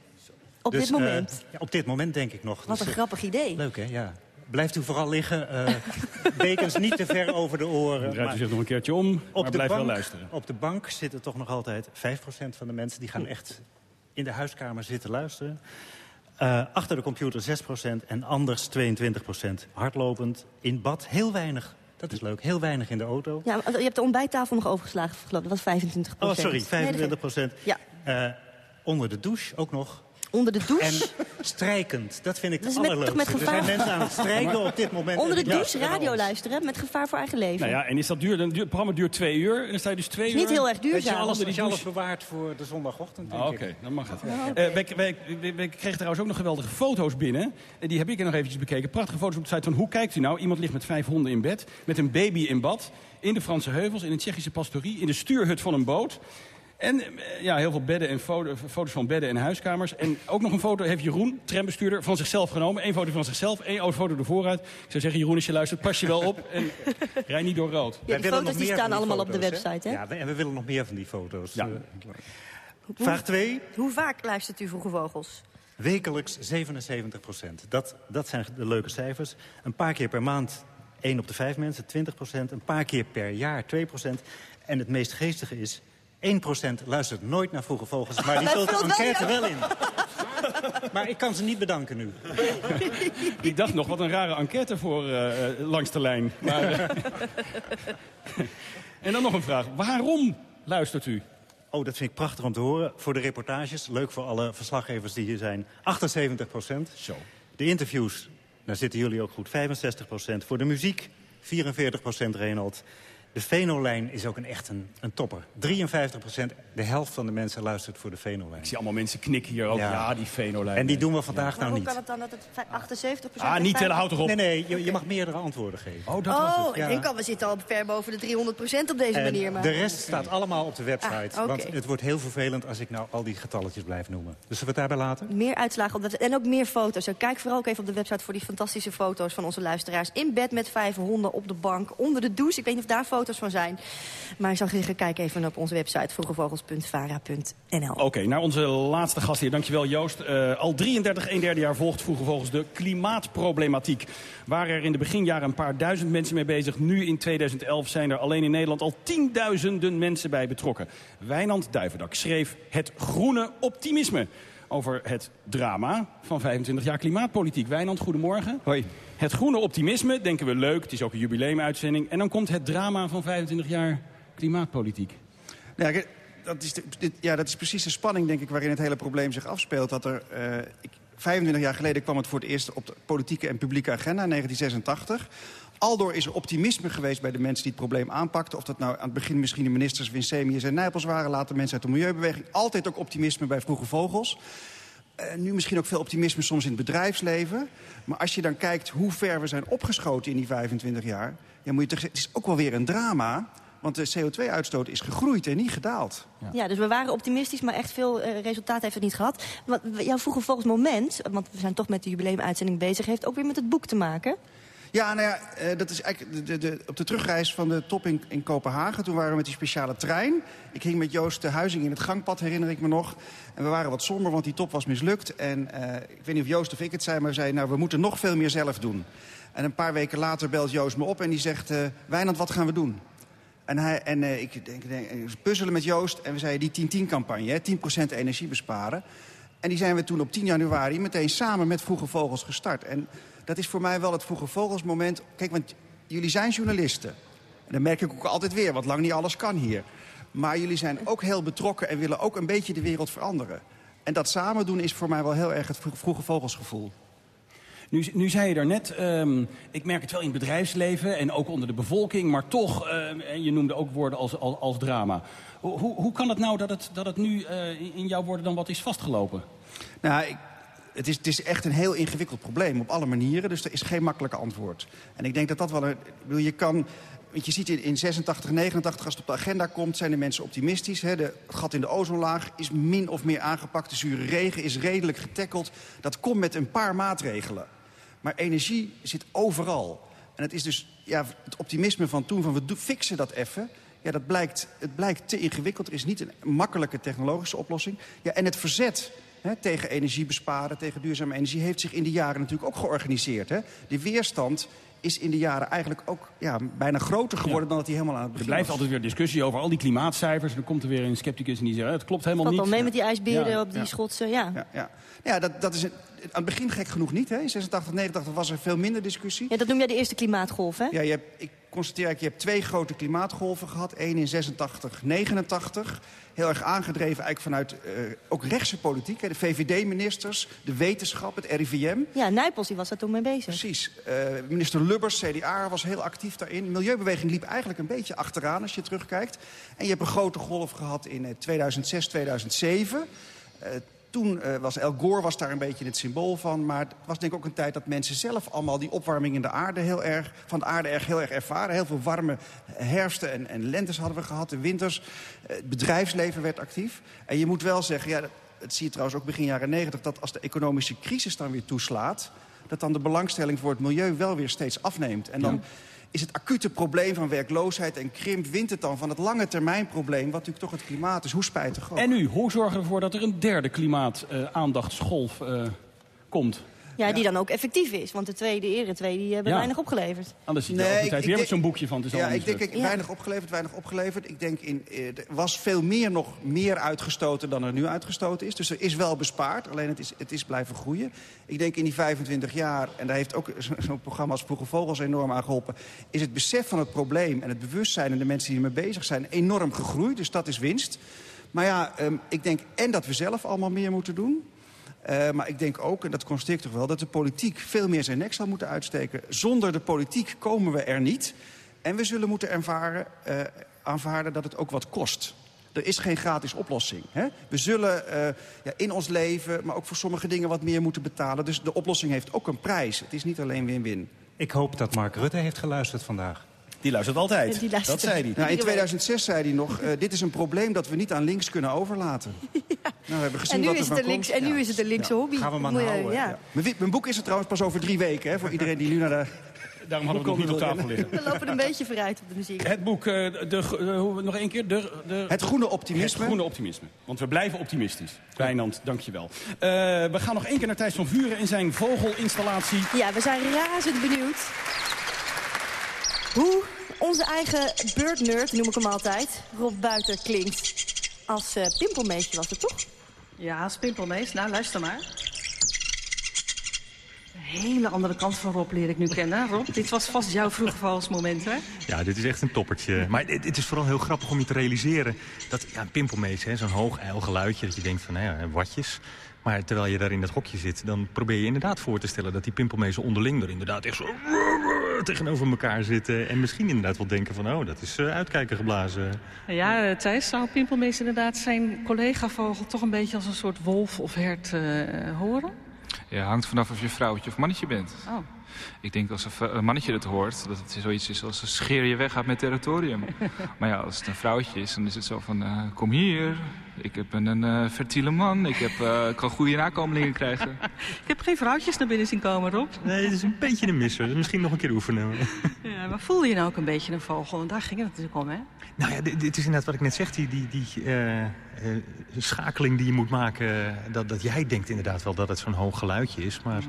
Op Dus, dit moment. eh, ja, op dit moment denk ik nog. Wat Dus, een eh, grappig idee. Leuk, hè? Ja. Blijft u vooral liggen. eh dekens niet te ver over de oren. Draait u maar zich nog een keertje om, maar de blijf wel bank- luisteren. Op de bank zitten toch nog altijd 5% van de mensen... die gaan echt in de huiskamer zitten luisteren. Eh, achter de computer 6% en anders 22%. Hardlopend, in bad, heel weinig. Dat is leuk, heel weinig in de auto. Ja, maar je hebt de ontbijttafel nog overgeslagen, geloof ik. Dat was 25% Oh, sorry, 25%. Ja. Eh, onder de douche ook nog. Onder de douche? En strijkend, dat vind ik Dat het is met- toch allerleukste. met Er zijn gevaar. mensen aan het strijken op dit moment. Onder de douche radio luisteren met gevaar voor eigen leven. Nou ja, en is dat duur? Het programma duurt twee uur en dan sta je dus twee Is uur... niet heel erg duurzaam. Weet je, alles, die bewaart voor de zondagochtend, denk Ah, ik. Oké, dan mag het. Ja. Eh, wij, wij, wij- wij kregen trouwens ook nog geweldige foto's binnen. En die heb ik er nog eventjes bekeken. Prachtige foto's op de site van hoe kijkt u nou? Iemand ligt met vijf honden in bed, met een baby in bad... in de Franse heuvels, in een Tsjechische pastorie... in de stuurhut van een boot... En eh, ja, heel veel bedden en foto, foto's van bedden en huiskamers. En ook nog een foto heeft Jeroen, trambestuurder, van zichzelf genomen. Eén foto van zichzelf, één foto ervoor uit. Ik zou zeggen, Jeroen, als je luistert, pas je wel op. En rij niet door rood. Ja, die foto's die staan allemaal op de website, hè? Ja, en we willen nog meer van die foto's. Ja. Eh, Hoe- Vraag 2. Hoe vaak luistert u Vroege Vogels? Wekelijks 77 procent. Dat, dat zijn de leuke cijfers. Een paar keer per maand 1 op de 5 mensen, 20 procent. Een paar keer per jaar 2 procent. En het meest geestige is... 1 procent luistert nooit naar Vroege Vogels, maar die vult de enquête wel in. Maar ik kan ze niet bedanken nu. Ik dacht nog, wat een rare enquête voor eh, eh, langs de lijn. Maar, eh, en dan nog een vraag. Waarom luistert u? Oh, dat vind ik prachtig om te horen. Voor de reportages, leuk voor alle verslaggevers die hier zijn. 78 procent. Zo. De interviews, daar zitten jullie ook goed. 65 procent. Voor de muziek, 44 procent, Reinhold. De Venolijn is ook een echt een, een topper. 53 procent, de helft van de mensen luistert voor de Venolijn. Ik zie allemaal mensen knikken hier ook. Ja, die Venolijn. En die doen we vandaag nou hoe niet. kan het dan dat het vij- 78% Ah, niet tellen, houd toch op. Nee, nee, je, je mag meerdere antwoorden geven. Oh, Oh, ik denk al, we zitten al ver boven de 300% op deze En manier. Maar... de rest staat allemaal op de website. Ah, oké. Want het wordt heel vervelend als ik nou al die getalletjes blijf noemen. Dus zullen we het daarbij laten? Meer uitslagen op de, en ook meer foto's. Kijk vooral ook even op de website voor die fantastische foto's van onze luisteraars. In bed met vijf honden op de bank, onder de douche. Ik weet niet of daar foto's van zijn. Maar ik zou zeggen, kijk even op onze website vroegevogels.vara.nl. Oké, naar onze laatste gast hier. Dankjewel Joost. Eh, al 33, een derde jaar volgt Vroege Vogels de klimaatproblematiek. Waren er in de beginjaren een paar duizend mensen mee bezig. Nu in 2011 zijn er alleen in Nederland al tienduizenden mensen bij betrokken. Wijnand Duivendak schreef Het Groene Optimisme over het drama van 25 jaar klimaatpolitiek. Wijnand, goedemorgen. Hoi. Het groene optimisme, denken we leuk. Het is ook een jubileumuitzending. En dan komt het drama van 25 jaar klimaatpolitiek. Ja, dat is, de- dit, ja, dat is precies de spanning, denk ik, waarin het hele probleem zich afspeelt. Dat er, eh, ik, 25 jaar geleden kwam het voor het eerst op de politieke en publieke agenda, in 1986. Aldoor is er optimisme geweest bij de mensen die het probleem aanpakten. Of dat nou aan het begin misschien de ministers Winsemius en Nijpels waren... later mensen uit de Milieubeweging. Altijd ook optimisme bij Vroege Vogels. Eh, nu misschien ook veel optimisme soms in het bedrijfsleven. Maar als je dan kijkt hoe ver we zijn opgeschoten in die 25 jaar... Ja, moet je toch, zeggen, het is ook wel weer een drama... Want de CO2-uitstoot is gegroeid en niet gedaald. Ja. dus we waren optimistisch, maar echt veel eh, resultaat heeft het niet gehad. Wat jouw vroege volgens moment, want we zijn toch met de jubileumuitzending bezig... heeft ook weer met het boek te maken. Ja, nou ja, eh, dat is eigenlijk de, de, op de terugreis van de top in, Kopenhagen. Toen waren we met die speciale trein. Ik ging met Joost de Huizing in het gangpad, herinner ik me nog. En we waren wat somber, want die top was mislukt. En eh, ik weet niet of Joost of ik het zei, maar we zeiden... nou, we moeten nog veel meer zelf doen. En een paar weken later belt Joost me op en die zegt... eh Wijnand, wat gaan we doen? En, hij, en ik denk, denk, puzzelen met Joost en we zeiden die 10-10-campagne, 10% energie besparen. En die zijn we toen op 10 januari meteen samen met Vroege Vogels gestart. En dat is voor mij wel het Vroege Vogels moment. Kijk, want jullie zijn journalisten. En dat merk ik ook altijd weer, want lang niet alles kan hier. Maar jullie zijn ook heel betrokken en willen ook een beetje de wereld veranderen. En dat samen doen is voor mij wel heel erg het Vroege Vogelsgevoel. Nu, nu zei je daarnet, um, ik merk het wel in het bedrijfsleven en ook onder de bevolking... maar toch, uh, en je noemde ook woorden als, als, als drama. Hoe, hoe kan het nou dat het, dat het nu uh, in jouw woorden dan wat is vastgelopen? Nou, ik, het, is, het is echt een heel ingewikkeld probleem op alle manieren. Dus er is geen makkelijke antwoord. En ik denk dat dat wel een... Je kan want je ziet in, in 86, 89, als het op de agenda komt... zijn de mensen optimistisch. Hè? De, gat in de ozonlaag is min of meer aangepakt. De zure regen is redelijk getackeld. Dat komt met een paar maatregelen. Maar energie zit overal. En het is dus ja, het optimisme van toen, van we fixen dat even... Ja, dat blijkt, het blijkt te ingewikkeld. Er is niet een makkelijke technologische oplossing. Ja, en het verzet hè, tegen energie besparen, tegen duurzame energie... heeft zich in de jaren natuurlijk ook georganiseerd. Hè. De weerstand is in de jaren eigenlijk ook ja, bijna groter geworden... dan dat hij helemaal aan het begin Er blijft altijd weer discussie over al die klimaatcijfers. Dan komt er weer een scepticus en die zegt, het klopt helemaal Valt niet. al mee met die ijsberen op die Schotse, ja. Ja, ja. ja dat, dat is een, aan het begin gek genoeg niet. Hè. In 86, 89 was er veel minder discussie. Ja, dat noem jij de eerste klimaatgolf, hè? Ja, je hebt, ik constateer dat je hebt twee grote klimaatgolven gehad. Eén in 86, 89. Heel erg aangedreven eigenlijk vanuit uh, ook rechtse politiek. Hè. De VVD-ministers, de wetenschap, het RIVM. Ja, Nijpels die was daar toen mee bezig. Precies. Uh, minister Lubbers, CDA, was heel actief daarin. De milieubeweging liep eigenlijk een beetje achteraan als je terugkijkt. En je hebt een grote golf gehad in 2006, 2007... Toen uh, was El Gore was daar een beetje het symbool van. Maar het was denk ik ook een tijd dat mensen zelf allemaal die opwarming in de aarde heel erg, van de aarde erg, heel erg ervaren. Heel veel warme herfsten en, en lentes hadden we gehad, de winters. Uh, het bedrijfsleven werd actief. En je moet wel zeggen, ja, dat, zie je trouwens ook begin jaren negentig... dat als de economische crisis dan weer toeslaat... dat dan de belangstelling voor het milieu wel weer steeds afneemt. En dan... is het acute probleem van werkloosheid en krimp... wint het dan van het lange termijn probleem... wat natuurlijk toch het klimaat is. Hoe spijtig ook. En nu, hoe zorgen we ervoor dat er een derde klimaataandachtsgolf uh, uh, komt? Ja, die dan ook effectief is. Want de twee, de ere twee, die hebben ja. weinig opgeleverd. Anders zie je nee, altijd weer met zo'n boekje van. Ja, ik denk ik, weinig opgeleverd, weinig opgeleverd. Ik denk, in, er was veel meer nog meer uitgestoten dan er nu uitgestoten is. Dus er is wel bespaard, alleen het is, het is blijven groeien. Ik denk in die 25 jaar, en daar heeft ook zo'n programma als Vroege Vogels enorm aan geholpen... is het besef van het probleem en het bewustzijn en de mensen die ermee bezig zijn... enorm gegroeid, dus dat is winst. Maar ja, um, ik denk en dat we zelf allemaal meer moeten doen... Uh, maar ik denk ook, en dat constateer ik toch wel... dat de politiek veel meer zijn nek zal moeten uitsteken. Zonder de politiek komen we er niet. En we zullen moeten ervaren, uh, aanvaarden dat het ook wat kost. Er is geen gratis oplossing. Hè? We zullen uh, ja, in ons leven, maar ook voor sommige dingen wat meer moeten betalen. Dus de oplossing heeft ook een prijs. Het is niet alleen win-win. Ik hoop dat Mark Rutte heeft geluisterd vandaag. Die luistert altijd. Die luistert dat zei hij. Nou, in 2006 zei hij nog, uh, dit is een probleem dat we niet aan links kunnen overlaten. Ja. Nou, we hebben gezien en nu, wat is er het, links, en nu ja. is het een linkse hobby. Gaan we maar houden. Ja. Mijn, mijn, boek is er trouwens pas over drie weken, hè, voor iedereen die nu naar de... Daarom hadden we het nog niet op tafel liggen. We lopen een beetje vooruit op de muziek. Het boek, uh, de, nog één keer. De, de, het groene optimisme. Het groene optimisme. Want we blijven optimistisch. Wijnand, dankjewel. Uh, we gaan nog één keer naar Thijs van Vuren in zijn vogelinstallatie. Ja, we zijn razend benieuwd. Hoe onze eigen birdnerd, noem ik hem altijd, Rob Buiter, klinkt. Als uh, pimpelmeesje was het toch? Ja, als pimpelmees. Nou, luister maar. Een hele andere kant van Rob leer ik nu kennen. Rob, dit was vast jouw vroegvalsmoment, hè? Ja, dit is echt een toppertje. Maar het, het is vooral heel grappig om je te realiseren... dat ja, een pimpelmees, zo'n hoog geluidje, dat je denkt van, nou ja, watjes... Maar terwijl je daar in dat hokje zit, dan probeer je inderdaad voor te stellen... dat die pimpelmezen onderling er inderdaad echt zo tegenover elkaar zitten. En misschien inderdaad wel denken van, oh, dat is uh, uitkijken geblazen. Ja, Thijs, zou pimpelmees inderdaad zijn collega-vogel... toch een beetje als een soort wolf of hert uh, horen? Ja, hangt vanaf of je vrouwtje of mannetje bent. Oh. Ik denk als een mannetje dat hoort, dat het zoiets is als een scheer je weg uit mijn territorium. maar ja, als het een vrouwtje is, dan is het zo van, uh, kom hier. Ik heb een, een uh, fertiele man, ik, heb, uh, ik kan goede nakomelingen krijgen. ik heb geen vrouwtjes naar binnen zien komen, Rob. Nee, het is een beetje een misser. Dus misschien nog een keer oefenen. ja, maar voelde je nou ook een beetje een vogel? Want daar ging het natuurlijk om, hè? Nou ja, dit, dit is inderdaad wat ik net zeg, die, die, die uh, schakeling die je moet maken. Dat, dat jij denkt inderdaad wel dat het zo'n hoog geluidje is. Maar.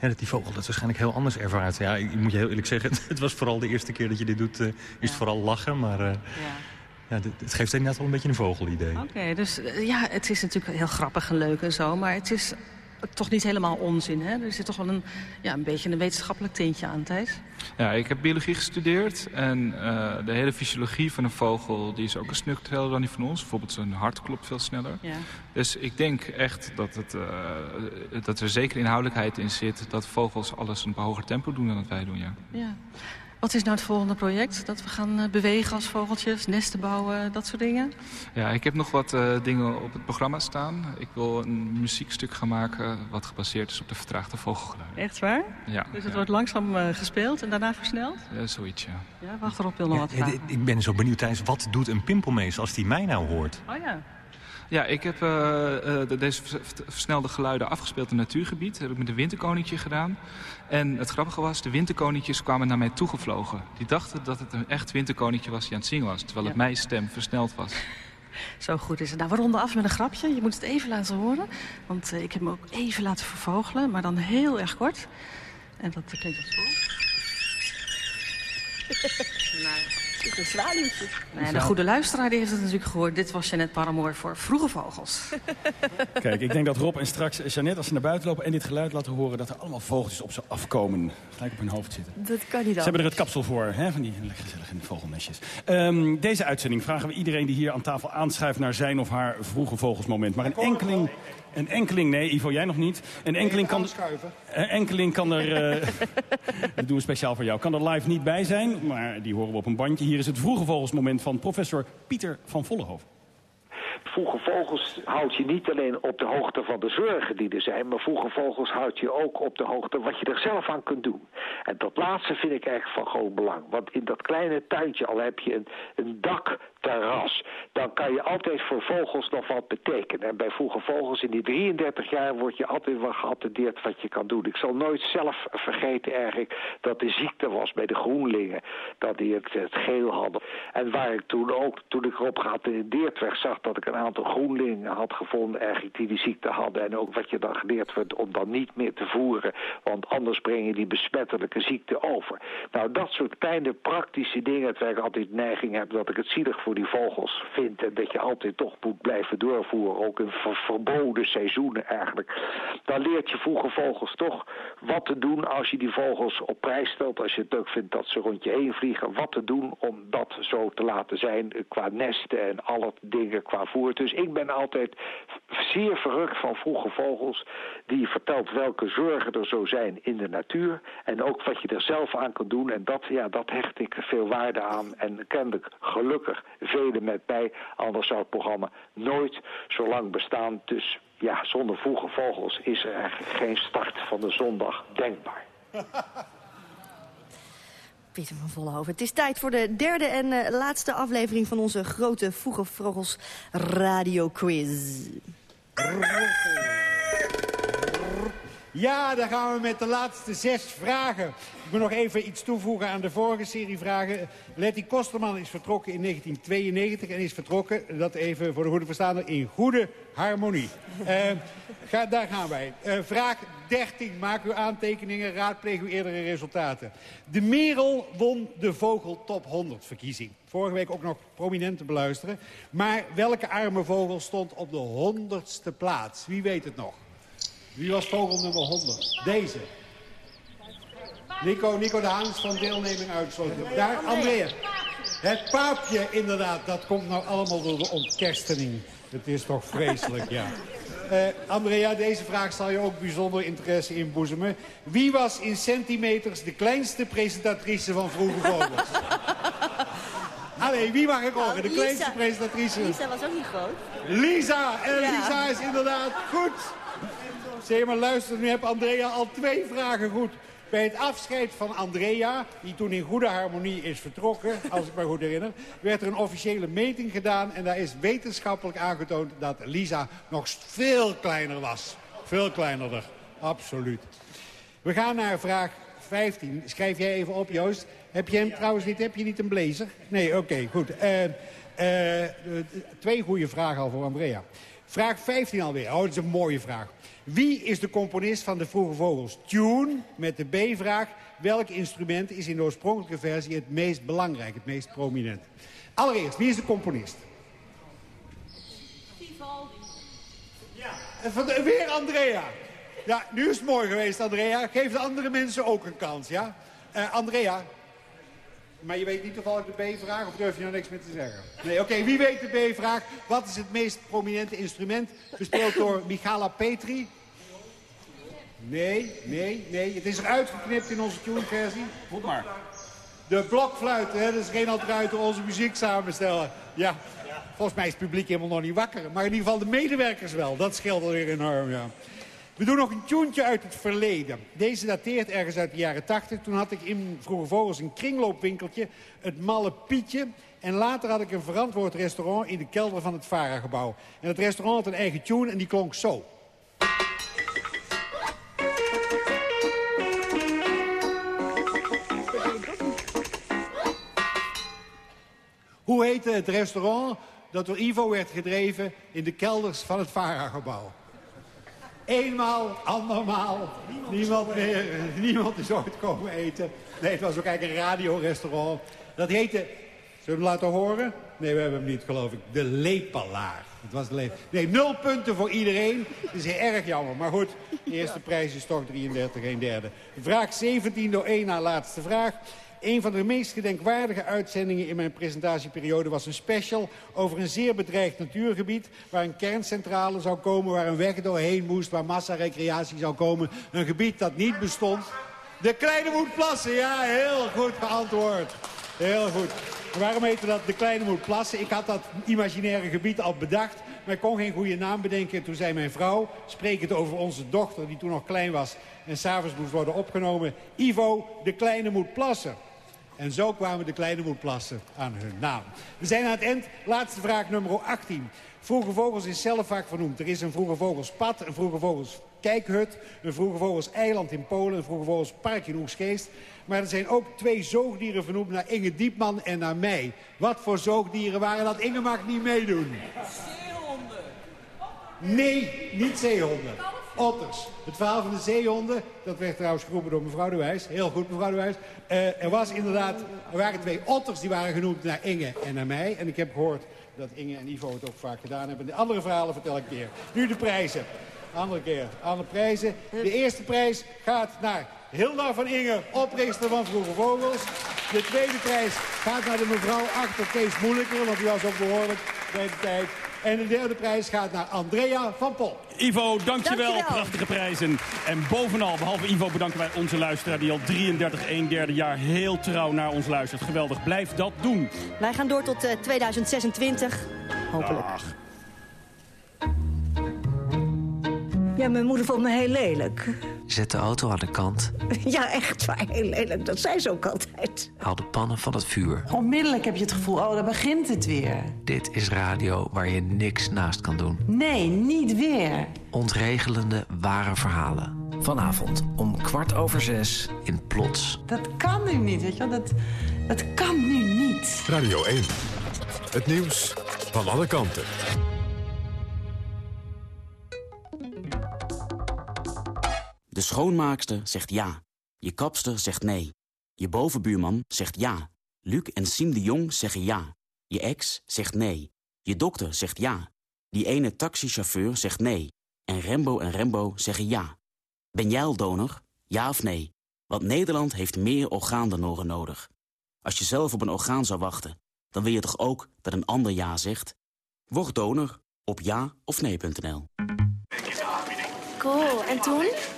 Ja, dat die vogel dat waarschijnlijk heel anders ervaart. Ja, ik moet je heel eerlijk zeggen, het was vooral de eerste keer dat je dit doet, uh, is ja. vooral lachen. Maar uh, ja. Ja, het geeft inderdaad wel een beetje een vogelidee. Oké, dus eh, ja, het is natuurlijk heel grappig en leuk en zo, maar het is toch niet helemaal onzin, hè? Er zit toch wel een, ja, een beetje een wetenschappelijk tintje aan, Thijs? Ja, ik heb biologie gestudeerd en eh, de hele fysiologie van een vogel die is ook een stuk sneller dan die van ons. Bijvoorbeeld zijn hart klopt veel sneller. Ja. Dus ik denk echt dat, het, eh, dat er zeker inhoudelijkheid in zit dat vogels alles een hoger tempo doen dan dat wij doen, ja. Ja. Wat is nou het volgende project? Dat we gaan eh, bewegen als vogeltjes, nesten bouwen, dat soort dingen? Ja, ik heb nog wat eh, dingen op het programma staan. Ik wil een muziekstuk gaan maken wat gebaseerd is op de vertraagde vogelgeluiden. Echt waar? Ja, Dus het ja. wordt langzaam eh, gespeeld en daarna versneld? Ja, zoiets, ja. Ja, wacht erop, wil nog wat vragen. ik ben zo benieuwd, Thijs, wat doet een pimpelmees als die mij nou hoort? Oh ja. Ja, ik heb eh, eh, de- deze vers- versnelde geluiden afgespeeld in het natuurgebied. Dat heb ik met een winterkoninkje gedaan. En het grappige was, de winterkoninkjes kwamen naar mij toegevlogen. Die dachten dat het een echt winterkoninkje was die aan het zingen was. Terwijl het Ja. mijn stem versneld was. Zo goed is het. Nou, we ronden af met een grapje. Je moet het even laten horen. Want eh, ik heb hem ook even laten vervogelen, maar dan heel erg kort. En dat klinkt als volgt. Is een zwaluwtje. De goede luisteraar die heeft het natuurlijk gehoord. Dit was Jeanette Paramoor voor Vroege Vogels. Kijk, ik denk dat Rob en straks Jeannette, als ze naar buiten lopen... en dit geluid laten horen, dat er allemaal vogeltjes op ze afkomen. Gelijk op hun hoofd zitten. Dat kan niet Ze hebben er het kapsel voor, hè, van die lekker gezellige vogelnestjes. Ehm, deze uitzending vragen we iedereen die hier aan tafel aanschuift... naar zijn of haar vroege vogelsmoment. Maar een enkeling... Een enkeling, nee, Ivo, jij nog niet. Een enkeling kan, een enkeling kan er, eh, dat doen we speciaal voor jou, kan er live niet bij zijn. Maar die horen we op een bandje. Hier is het vroege vogelsmoment van professor Pieter van Vollenhoven. Vroege vogels houdt je niet alleen op de hoogte van de zorgen die er zijn, maar vroege vogels houdt je ook op de hoogte wat je er zelf aan kunt doen. En dat laatste vind ik echt van groot belang. Want in dat kleine tuintje, al heb je een, een dakterras, dan kan je altijd voor vogels nog wat betekenen. En bij vroege vogels in die 33 jaar word je altijd wel geattendeerd wat je kan doen. Ik zal nooit zelf vergeten eigenlijk dat de ziekte was bij de groenlingen, dat die het, het geel hadden. En waar ik toen ook, toen ik erop geattendeerd werd, zag dat ik een aantal groenlingen had gevonden eigenlijk die die ziekte hadden. En ook wat je dan geleerd werd om dan niet meer te voeren, want anders breng je die besmettelijke ziekte over. Nou, dat soort kleine praktische dingen, terwijl ik altijd neiging heb dat ik het zielig die vogels vind en dat je altijd toch moet blijven doorvoeren, ook in ver- verboden seizoenen eigenlijk. Dan leert je vroege vogels toch wat te doen als je die vogels op prijs stelt, als je het leuk vindt dat ze rond je heen vliegen, wat te doen om dat zo te laten zijn qua nesten en alle dingen qua voer. Dus ik ben altijd zeer verrukt van vroege vogels die vertelt welke zorgen er zo zijn in de natuur en ook wat je er zelf aan kunt doen. En dat, ja, dat hecht ik veel waarde aan en kennelijk gelukkig velen met mij. Anders zou het programma nooit zo lang bestaan. Dus ja, zonder vroege vogels is er eigenlijk geen start van de zondag denkbaar. Pieter van Vollenhoven. Het is tijd voor de derde en eh, laatste aflevering van onze grote Vroege Vogels Radio Quiz. Ja, dan gaan we met de laatste zes vragen. Ik moet nog even iets toevoegen aan de vorige serie vragen. Letty Kosterman is vertrokken in 1992 en is vertrokken, dat even voor de goede verstaander, in goede harmonie. Eh, ga, daar gaan wij. Eh, vraag 13. Maak uw aantekeningen, raadpleeg uw eerdere resultaten. De Merel won de Vogel Top 100 verkiezing. Vorige week ook nog prominent te beluisteren. Maar welke arme vogel stond op de honderdste plaats? Wie weet het nog? Wie was vogel nummer 100? Deze. Nico, Nico de Haan is van deelneming uitgesloten. Daar, Andrea. Het paapje, inderdaad. Dat komt nou allemaal door de ontkerstening. Het is toch vreselijk, ja. Eh, Andrea, deze vraag zal je ook bijzonder interesse inboezemen. Wie was in centimeters de kleinste presentatrice van Vroege Vogels? Allee, wie mag ik horen? De Lisa. kleinste presentatrice. Lisa was ook niet groot. Lisa! En Ja. Lisa is inderdaad goed. Zeg maar, luister, nu heb Andrea al twee vragen goed. Bij het afscheid van Andrea, die toen in goede harmonie is vertrokken, als ik me goed herinner, werd er een officiële meting gedaan en daar is wetenschappelijk aangetoond dat Lisa nog veel kleiner was. Veel kleinerder, absoluut. We gaan naar vraag 15. Schrijf jij even op, Joost. Heb je hem trouwens niet, heb je niet een blazer? Nee, oké, goed. Eh, eh, twee goede vragen al voor Andrea. Vraag 15 alweer. Oh, dat is een mooie vraag. Wie is de componist van de Vroege Vogels? Tune, met de B-vraag, welk instrument is in de oorspronkelijke versie het meest belangrijk, het meest prominent. Allereerst, wie is de componist? Van de- weer Andrea. Ja, nu is het mooi geweest, Andrea. Geef de andere mensen ook een kans, ja? Eh, Andrea. Maar je weet niet toevallig de B-vraag, of durf je nou niks meer te zeggen? Nee, oké, wie weet de B-vraag? Wat is het meest prominente instrument? Bespeeld door Michala Petri. Nee, nee, nee. Het is eruit geknipt in onze tune-versie. Goed maar. De blokfluit, hè, dat is Renald Ruiter, onze muziek samenstellen. Ja, volgens mij is het publiek helemaal nog niet wakker. Maar in ieder geval de medewerkers wel. Dat scheelt alweer enorm, ja. We doen nog een tuentje uit het verleden. Deze dateert ergens uit de jaren 80. Toen had ik in Vroege Vogels een kringloopwinkeltje, het Malle Pietje. En later had ik een verantwoord restaurant in de kelder van het Vara-gebouw. En het restaurant had een eigen tune en die klonk zo. Hoe heette het restaurant dat door Ivo werd gedreven in de kelders van het Vara-gebouw? Eenmaal, andermaal, niemand meer, niemand is ooit komen eten. Nee, het was ook eigenlijk een radiorestaurant. Dat heette, zullen we hem laten horen? Nee, we hebben hem niet, geloof ik. De Lepelaar. Het was de le nee, nul punten voor iedereen. Dat is heel erg jammer. Maar goed, de eerste prijs is toch 33, een derde. Vraag 17 door 1 na laatste vraag. Een van de meest gedenkwaardige uitzendingen in mijn presentatieperiode was een special over een zeer bedreigd natuurgebied. Waar een kerncentrale zou komen, waar een weg doorheen moest, waar massarecreatie zou komen. Een gebied dat niet bestond. De Kleine Moedplassen, ja, heel goed geantwoord. Heel goed. Waarom heette dat De Kleine Moedplassen? Ik had dat imaginaire gebied al bedacht, maar ik kon geen goede naam bedenken. Toen zei mijn vrouw, spreek het over onze dochter die toen nog klein was en s'avonds moest worden opgenomen. Ivo, De Kleine Moedplassen. En zo kwamen de kleine moedplassen aan hun naam. We zijn aan het eind. Laatste vraag nummer 18. Vroege Vogels is zelf vaak vernoemd. Er is een Vroege Vogelspad, een Vroege Vogels kijkhut... een Vroege Vogels eiland in Polen, een Vroege Vogels park in Oegstgeest. Maar er zijn ook twee zoogdieren vernoemd naar Inge Diepman en naar mij. Wat voor zoogdieren waren dat? Inge mag niet meedoen. Nee, niet zeehonden. Otters. Het verhaal van de zeehonden, dat werd trouwens geroepen door mevrouw de Wijs. Heel goed, mevrouw de Wijs. Eh, er was inderdaad, er waren twee otters die waren genoemd naar Inge en naar mij. En ik heb gehoord dat Inge en Ivo het ook vaak gedaan hebben. De andere verhalen vertel ik weer. Nu de prijzen. Andere keer. Andere prijzen. De eerste prijs gaat naar Hilda van Inge, oprichter van Vroege Vogels. De tweede prijs gaat naar de mevrouw achter Kees Moeilijker, want die was ook behoorlijk bij de tijd. En de derde prijs gaat naar Andrea van Pol. Ivo, dankjewel. Dankjewel. Prachtige prijzen. En bovenal, behalve Ivo, bedanken wij onze luisteraar... die al 33, 1 derde jaar heel trouw naar ons luistert. Geweldig, blijf dat doen. Wij gaan door tot eh, 2026. Hopelijk. Ja, mijn moeder vond me heel lelijk. Zet de auto aan de kant. Ja, echt waar, heel lelijk. Dat zei ze ook altijd. Haal de pannen van het vuur. Onmiddellijk heb je het gevoel, oh, daar begint het weer. Dit is radio waar je niks naast kan doen. Nee, niet weer. Ontregelende ware verhalen. Vanavond om kwart over zes in Plots. Dat kan nu niet, weet je wel. Dat, dat kan nu niet. Radio 1. Het nieuws van alle kanten. De schoonmaakster zegt ja. Je kapster zegt nee. Je bovenbuurman zegt ja. Luc en Siem de Jong zeggen ja. Je ex zegt nee. Je dokter zegt ja. Die ene taxichauffeur zegt nee. En Rembo en Rembo zeggen ja. Ben jij al donor? Ja of nee? Want Nederland heeft meer orgaandonoren nodig. Als je zelf op een orgaan zou wachten, dan wil je toch ook dat een ander ja zegt? Word donor op ja of nee.nl. Cool, en toen?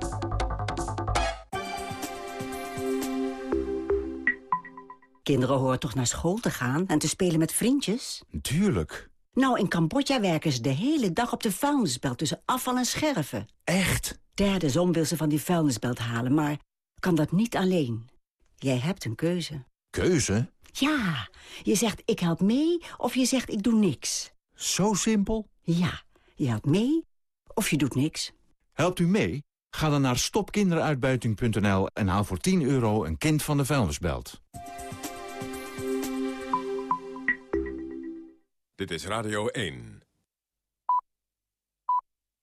Kinderen horen toch naar school te gaan en te spelen met vriendjes? Tuurlijk. Nou, in Cambodja werken ze de hele dag op de vuilnisbelt tussen afval en scherven. Echt? Derde zon wil ze van die vuilnisbelt halen, maar kan dat niet alleen. Jij hebt een keuze. Keuze? Ja, je zegt ik help mee of je zegt ik doe niks. Zo simpel? Ja, je helpt mee of je doet niks. Helpt u mee? Ga dan naar stopkinderuitbuiting.nl en haal voor 10 euro een kind van de vuilnisbelt. Dit is Radio 1.